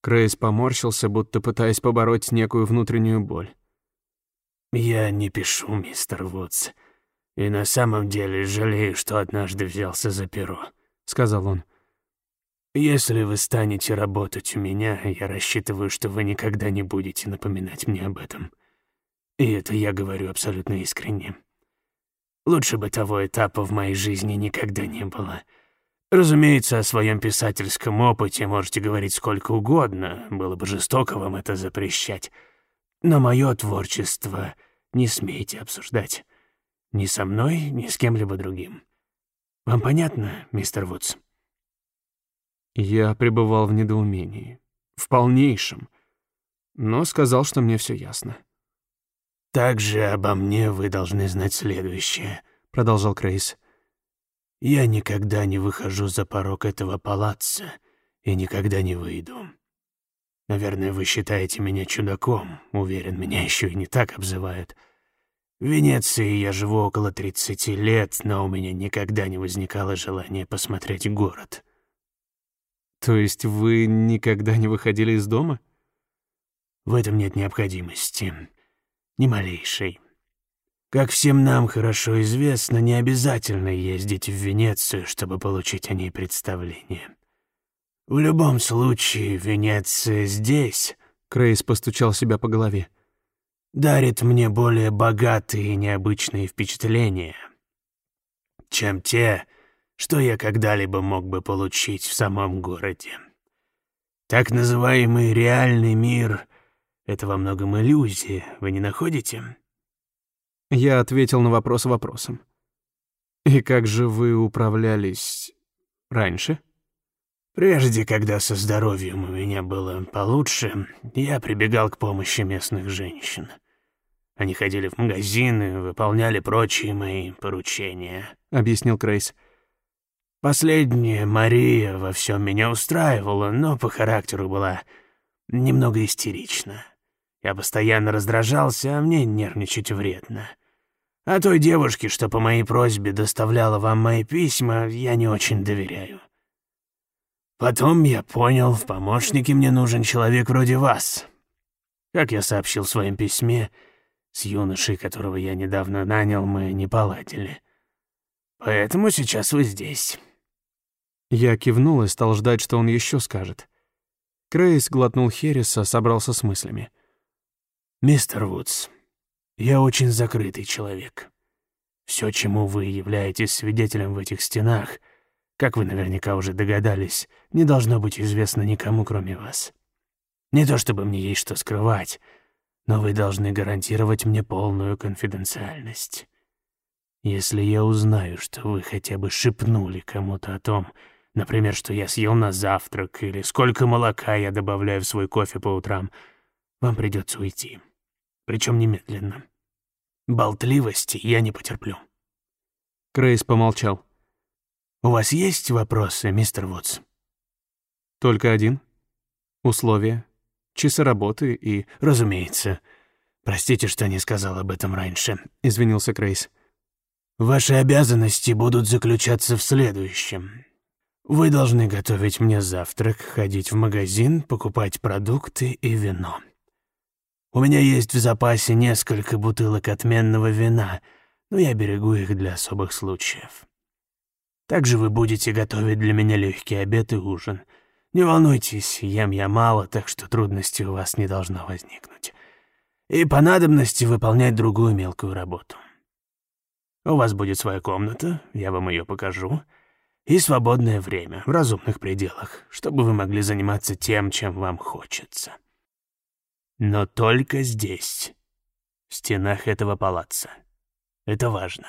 B: Крейс поморщился, будто пытаясь побороть некую внутреннюю боль.
C: «Я не пишу, мистер Вудс, и на самом деле жалею, что однажды взялся за перо», — сказал он. «Если вы станете работать у меня, я рассчитываю, что вы никогда не будете напоминать мне об этом. И это я говорю абсолютно искренне. Лучше бы того этапа в моей жизни никогда не было». Разумеется, о своем писательском опыте можете говорить сколько угодно, было бы жестоко вам это запрещать. Но мое творчество не смейте обсуждать. Ни со мной, ни с кем-либо другим. Вам понятно, мистер Вудс?»
B: Я пребывал в недоумении. В полнейшем. Но сказал, что мне все ясно.
C: «Также обо мне вы должны знать следующее», — продолжал Крейс. Я никогда не выхожу за порог этого палаца и никогда не выйду. Наверное, вы считаете меня чудаком, уверен, меня еще и не так обзывают. В Венеции я живу около 30 лет, но у меня никогда не возникало желания посмотреть город.
B: То есть вы никогда не выходили из дома?
C: В этом нет необходимости. Ни малейшей.
B: Как всем нам хорошо известно, не обязательно ездить в Венецию, чтобы получить о ней представление. В любом случае, Венеция здесь,
D: Крейс постучал себя по голове.
B: Дарит мне более богатые и необычные впечатления, чем те, что я когда-либо мог бы получить в самом городе. Так называемый реальный мир — это во многом иллюзия, вы не находите?
D: Я ответил на вопрос вопросом. «И как же вы управлялись раньше?»
B: Прежде, когда со здоровьем у меня было получше, я прибегал к помощи местных женщин. Они ходили в магазины, выполняли прочие мои поручения», —
D: объяснил Крейс.
B: «Последняя, Мария, во всем меня устраивала, но по характеру была немного истерична. Я постоянно раздражался, а мне нервничать вредно. А той девушке, что по моей просьбе доставляла вам мои письма, я не очень доверяю. Потом я понял, в помощнике мне нужен человек вроде вас. Как я сообщил в своем письме, с юношей, которого я недавно нанял, мы не поладили. Поэтому сейчас вы здесь».
D: Я кивнул и стал ждать, что он еще скажет. Крейс глотнул Хереса, собрался с мыслями.
B: «Мистер Вудс, я очень закрытый человек. Все, чему вы являетесь свидетелем в этих стенах — как вы наверняка уже догадались, не должно быть известно никому, кроме вас. Не то чтобы мне есть что скрывать, но вы должны гарантировать мне полную конфиденциальность. Если я узнаю, что вы хотя бы шепнули кому-то о том, например, что я съел на завтрак или сколько молока я добавляю в свой кофе по утрам, вам придется уйти. Причем немедленно. Болтливости я не потерплю».
D: Крейс помолчал.
B: «У вас есть вопросы, мистер Вудс?»
D: «Только один. Условия, часы работы и...»
B: «Разумеется. Простите, что не сказал об этом раньше», —
D: извинился Крейс.
B: «Ваши обязанности будут заключаться в следующем. Вы должны готовить мне завтрак, ходить в магазин, покупать продукты и вино. У меня есть в запасе несколько бутылок отменного вина, но я берегу их для особых случаев. Также вы будете готовить для меня легкий обед и ужин. Не волнуйтесь, ем я мало, так что трудностей у вас не должно возникнуть. И по надобности выполнять другую мелкую работу. У вас будет своя комната, я вам ее покажу, и свободное время в разумных пределах, чтобы вы могли заниматься тем, чем вам хочется. Но только здесь, в стенах этого палаца. Это важно.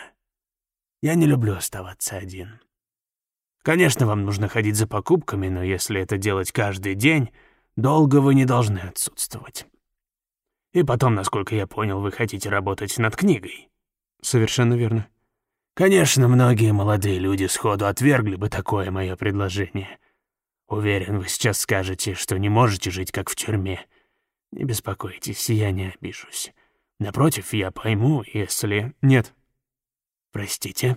B: Я не люблю оставаться один. Конечно, вам нужно ходить за покупками, но если это делать каждый день, долго вы не должны отсутствовать. И потом, насколько я понял, вы хотите работать над книгой.
D: Совершенно верно.
B: Конечно, многие молодые люди сходу отвергли бы такое мое предложение. Уверен, вы сейчас скажете, что не можете жить как в тюрьме. Не беспокойтесь, я не обижусь. Напротив, я пойму, если...
D: Нет.
B: Простите?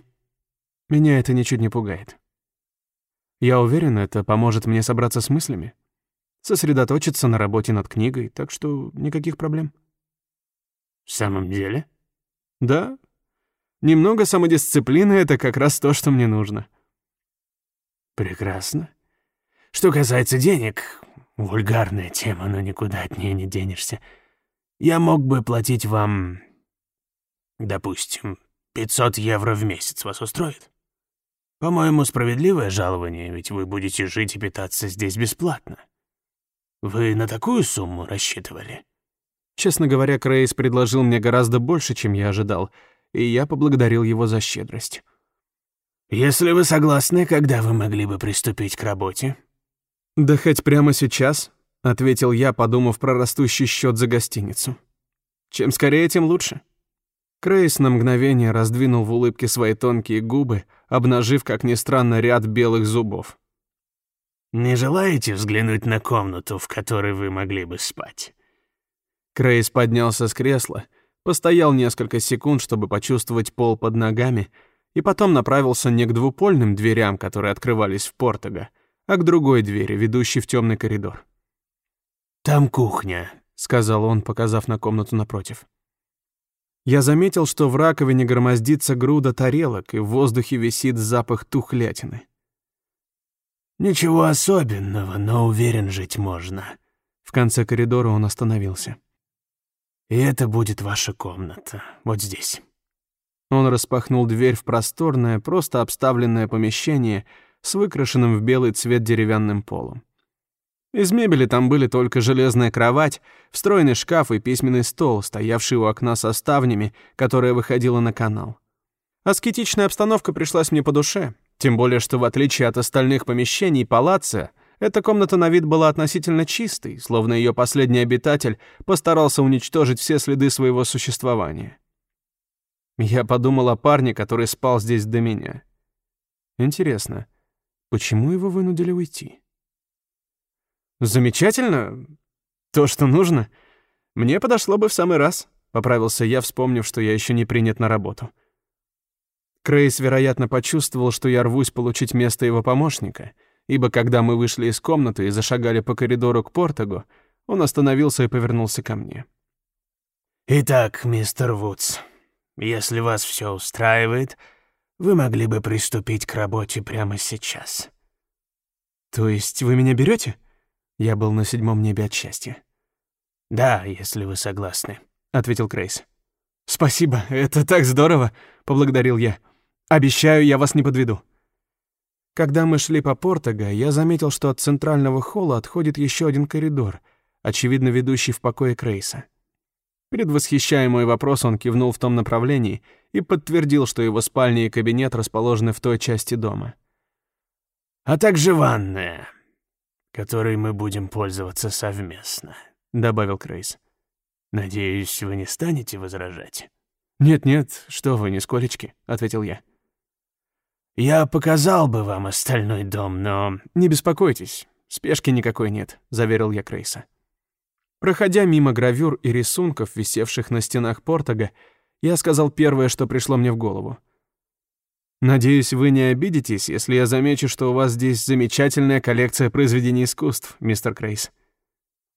D: Меня это ничуть не пугает. Я уверен, это поможет мне собраться с мыслями, сосредоточиться на работе над книгой, так что никаких проблем.
B: В самом деле?
D: Да. Немного самодисциплины — это как раз то, что мне нужно.
B: Прекрасно. Что касается денег, вульгарная тема, но никуда от нее не денешься. Я мог бы платить вам, допустим, 500 евро в месяц вас устроит? По-моему, справедливое жалование, ведь вы будете жить и питаться здесь бесплатно. Вы на такую сумму рассчитывали?
D: Честно говоря, Крейс предложил мне гораздо больше, чем я ожидал, и я поблагодарил его за щедрость.
B: Если вы согласны, когда вы могли бы приступить к работе?
D: Да хоть прямо сейчас, ответил я, подумав про растущий счет за гостиницу. Чем скорее, тем лучше. Крейс на мгновение раздвинул в улыбке свои тонкие губы, обнажив, как ни странно, ряд белых зубов.
B: «Не желаете взглянуть на комнату, в которой вы могли бы спать?»
D: Крейс поднялся с кресла, постоял несколько секунд, чтобы почувствовать пол под ногами, и потом направился не к двупольным дверям, которые открывались в Портого, а к другой двери, ведущей в темный коридор.
B: «Там кухня», —
D: сказал он, показав на комнату напротив.
B: Я заметил, что в раковине громоздится груда тарелок, и в воздухе висит запах тухлятины.
E: «Ничего особенного, но уверен, жить можно».
B: В конце коридора он остановился.
E: «И это будет ваша комната, вот здесь».
B: Он распахнул дверь в просторное, просто обставленное помещение с выкрашенным в белый цвет деревянным полом. Из мебели там были только железная кровать, встроенный шкаф и письменный стол, стоявший у окна со ставнями, которая выходила на канал. Аскетичная обстановка пришлась мне по душе, тем более что в отличие от остальных помещений палаца, эта комната на вид была относительно чистой, словно ее последний обитатель постарался уничтожить все следы своего существования. Я подумал о парне, который спал здесь до меня. Интересно, почему его вынудили уйти? «Замечательно. То, что нужно. Мне подошло бы в самый раз», — поправился я, вспомнив, что я еще не принят на работу. Крейс, вероятно, почувствовал, что я рвусь получить место его помощника, ибо когда мы вышли из комнаты и зашагали по коридору к Портагу, он остановился и повернулся ко мне.
E: «Итак, мистер Вудс, если вас все устраивает, вы могли бы приступить к работе прямо сейчас».
B: «То есть вы меня берете? Я был на седьмом небе от счастья.
E: «Да, если вы согласны», —
B: ответил Крейс. «Спасибо, это так здорово», — поблагодарил я. «Обещаю, я вас не подведу». Когда мы шли по Портого, я заметил, что от центрального холла отходит еще один коридор, очевидно, ведущий в покое Крейса. Предвосхищая мой вопрос, он кивнул в том направлении и подтвердил, что его спальня и кабинет расположены в той части дома.
E: «А также ванная», которой мы будем пользоваться совместно», — добавил Крейс. «Надеюсь, вы не станете возражать?»
B: «Нет-нет, что вы, нисколечки», — ответил я.
E: «Я показал бы вам остальной дом, но...»
B: «Не беспокойтесь, спешки никакой нет», — заверил я Крейса. Проходя мимо гравюр и рисунков, висевших на стенах Портога, я сказал первое, что пришло мне в голову. Надеюсь, вы не обидитесь, если я замечу, что у вас здесь замечательная коллекция произведений искусств, мистер Крейс.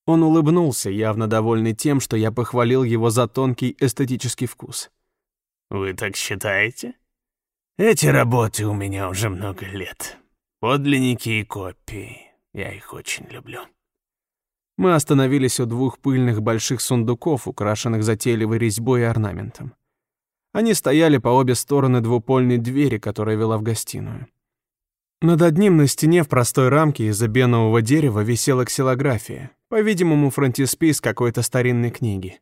B: Он улыбнулся, явно довольный тем, что я похвалил его за тонкий эстетический вкус.
E: «Вы так считаете? Эти работы у меня уже много лет. Подлинники и копии. Я их очень люблю».
B: Мы остановились у двух пыльных больших сундуков, украшенных затейливой резьбой и орнаментом. Они стояли по обе стороны двупольной двери, которая вела в гостиную. Над одним на стене в простой рамке из обенового дерева висела ксилография, по-видимому, фронтиспис какой-то старинной книги.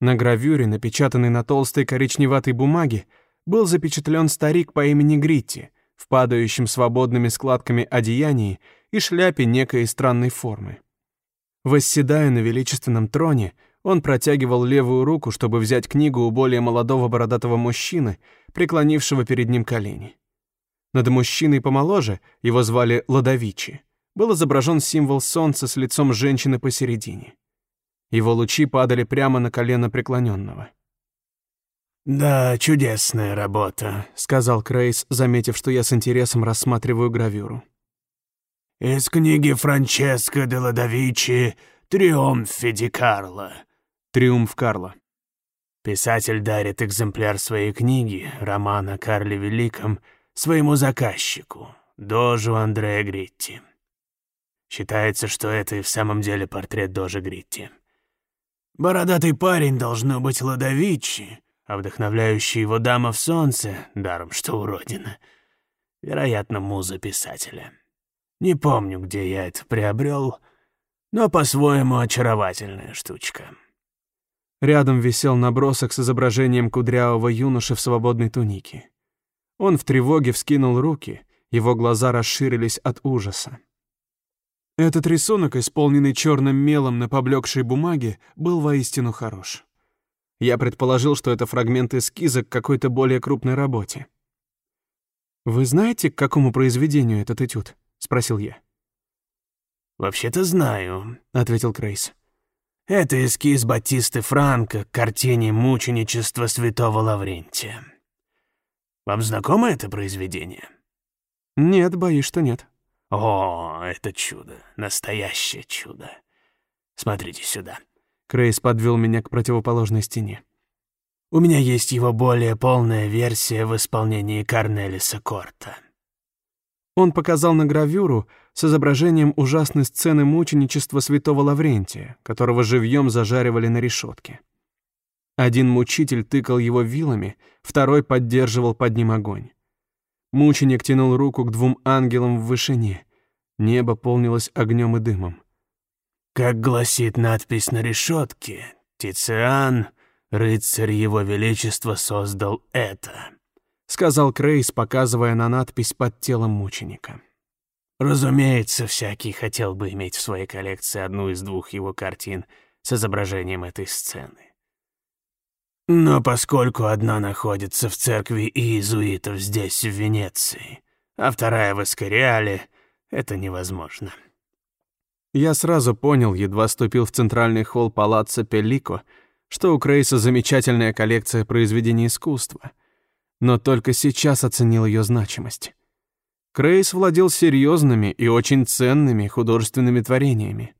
B: На гравюре, напечатанной на толстой коричневатой бумаге, был запечатлен старик по имени Гритти в падающем свободными складками одеянии и шляпе некой странной формы. Восседая на величественном троне, он протягивал левую руку, чтобы взять книгу у более молодого бородатого мужчины, преклонившего перед ним колени. Над мужчиной помоложе, его звали Ладовичи, был изображен символ солнца с лицом женщины посередине. Его лучи падали прямо на колено преклоненного.
E: «Да, чудесная работа», — сказал Крейс, заметив, что я с интересом рассматриваю гравюру. «Из книги Франческо де Ладовичи «Триумфе ди Карло»,
B: Триумф Карла.
E: Писатель дарит экземпляр своей книги, романа Карле Великом, своему заказчику, дожу Андреа Гритти. Считается, что это и в самом деле портрет дожи Гритти. Бородатый парень должно быть Ладовичи, а вдохновляющая его дама в солнце, даром что уродина, вероятно, муза писателя. Не помню, где я это приобрел, но по-своему очаровательная штучка.
B: Рядом висел набросок с изображением кудрявого юноши в свободной тунике. Он в тревоге вскинул руки, его глаза расширились от ужаса. Этот рисунок, исполненный черным мелом на поблекшей бумаге, был воистину хорош. Я предположил, что это фрагмент эскиза к какой-то более крупной работе. «Вы знаете, к какому произведению этот этюд?» — спросил я.
E: «Вообще-то знаю», — ответил Крейс. Это эскиз Батисты Франко к картине «Мученичество святого Лаврентия». Вам знакомо это произведение?
B: Нет, боюсь, что нет.
E: О, это чудо, настоящее чудо. Смотрите сюда.
B: Крейс подвел меня к противоположной стене.
E: У меня есть его более полная версия в исполнении Корнелиса Корта».
B: Он показал на гравюру с изображением ужасной сцены мученичества святого Лаврентия, которого живьем зажаривали на решетке. Один мучитель тыкал его вилами, второй поддерживал под ним огонь. Мученик тянул руку к двум ангелам в вышине. Небо полнилось огнем и дымом.
E: Как гласит надпись на решетке, Тициан, рыцарь его величества, создал это,
B: сказал Крейс, показывая на надпись под телом мученика.
E: Разумеется, всякий хотел бы иметь в своей коллекции одну из двух его картин с изображением этой сцены. Но поскольку одна находится в церкви иезуитов здесь, в Венеции, а вторая в Эскориале, это невозможно.
B: Я сразу понял, едва ступил в центральный холл палаццо Пеллико, что у Крейса замечательная коллекция произведений искусства. Но только сейчас оценил ее значимость. Крейс владел серьезными и очень ценными художественными творениями.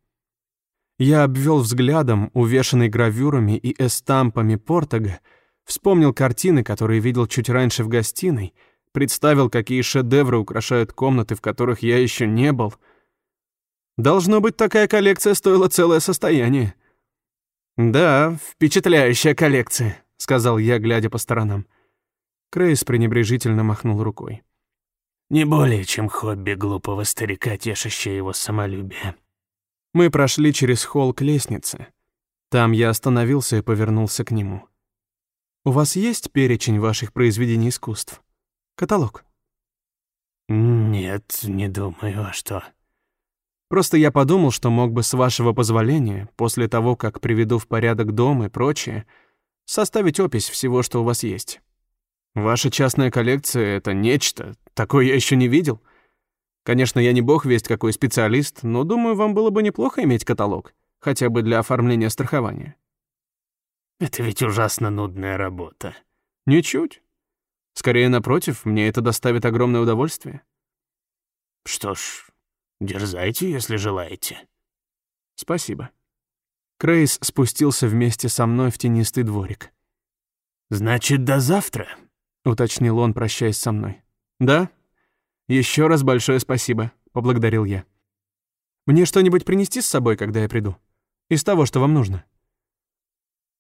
B: Я обвел взглядом, увешанный гравюрами и эстампами Портога, вспомнил картины, которые видел чуть раньше в гостиной, представил, какие шедевры украшают комнаты, в которых я еще не был — Должно быть, такая коллекция стоила целое состояние. «Да, впечатляющая коллекция», — сказал я, глядя по сторонам. Крейс пренебрежительно махнул рукой.
E: «Не более, чем хобби глупого старика, тешащее его самолюбие».
B: Мы прошли через холл к лестнице. Там я остановился и повернулся к нему. «У вас есть перечень ваших произведений искусств? Каталог?»
E: «Нет, не думаю, а что?»
B: Просто я подумал, что мог бы, с вашего позволения, после того, как приведу в порядок дом и прочее, составить опись всего, что у вас есть. Ваша частная коллекция — это нечто, такое я еще не видел. Конечно, я не бог весть какой специалист, но думаю, вам было бы неплохо иметь каталог, хотя бы для оформления страхования.
E: Это ведь ужасно нудная работа.
B: Ничуть. Скорее, напротив, мне это доставит огромное удовольствие.
E: Что ж, Дерзайте, если желаете».
B: «Спасибо». Крейс спустился вместе со мной в тенистый дворик.
E: «Значит, до завтра», —
B: уточнил он, прощаясь со мной. «Да? Еще раз большое спасибо», — поблагодарил я. «Мне что-нибудь принести с собой, когда я приду? Из того, что вам нужно?»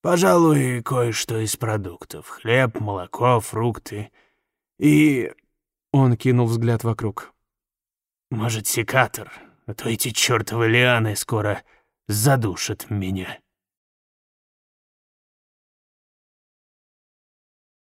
E: «Пожалуй, кое-что из продуктов. Хлеб, молоко, фрукты. И...» Он кинул взгляд вокруг. Может, секатор, а то эти чертовы лианы скоро задушат меня.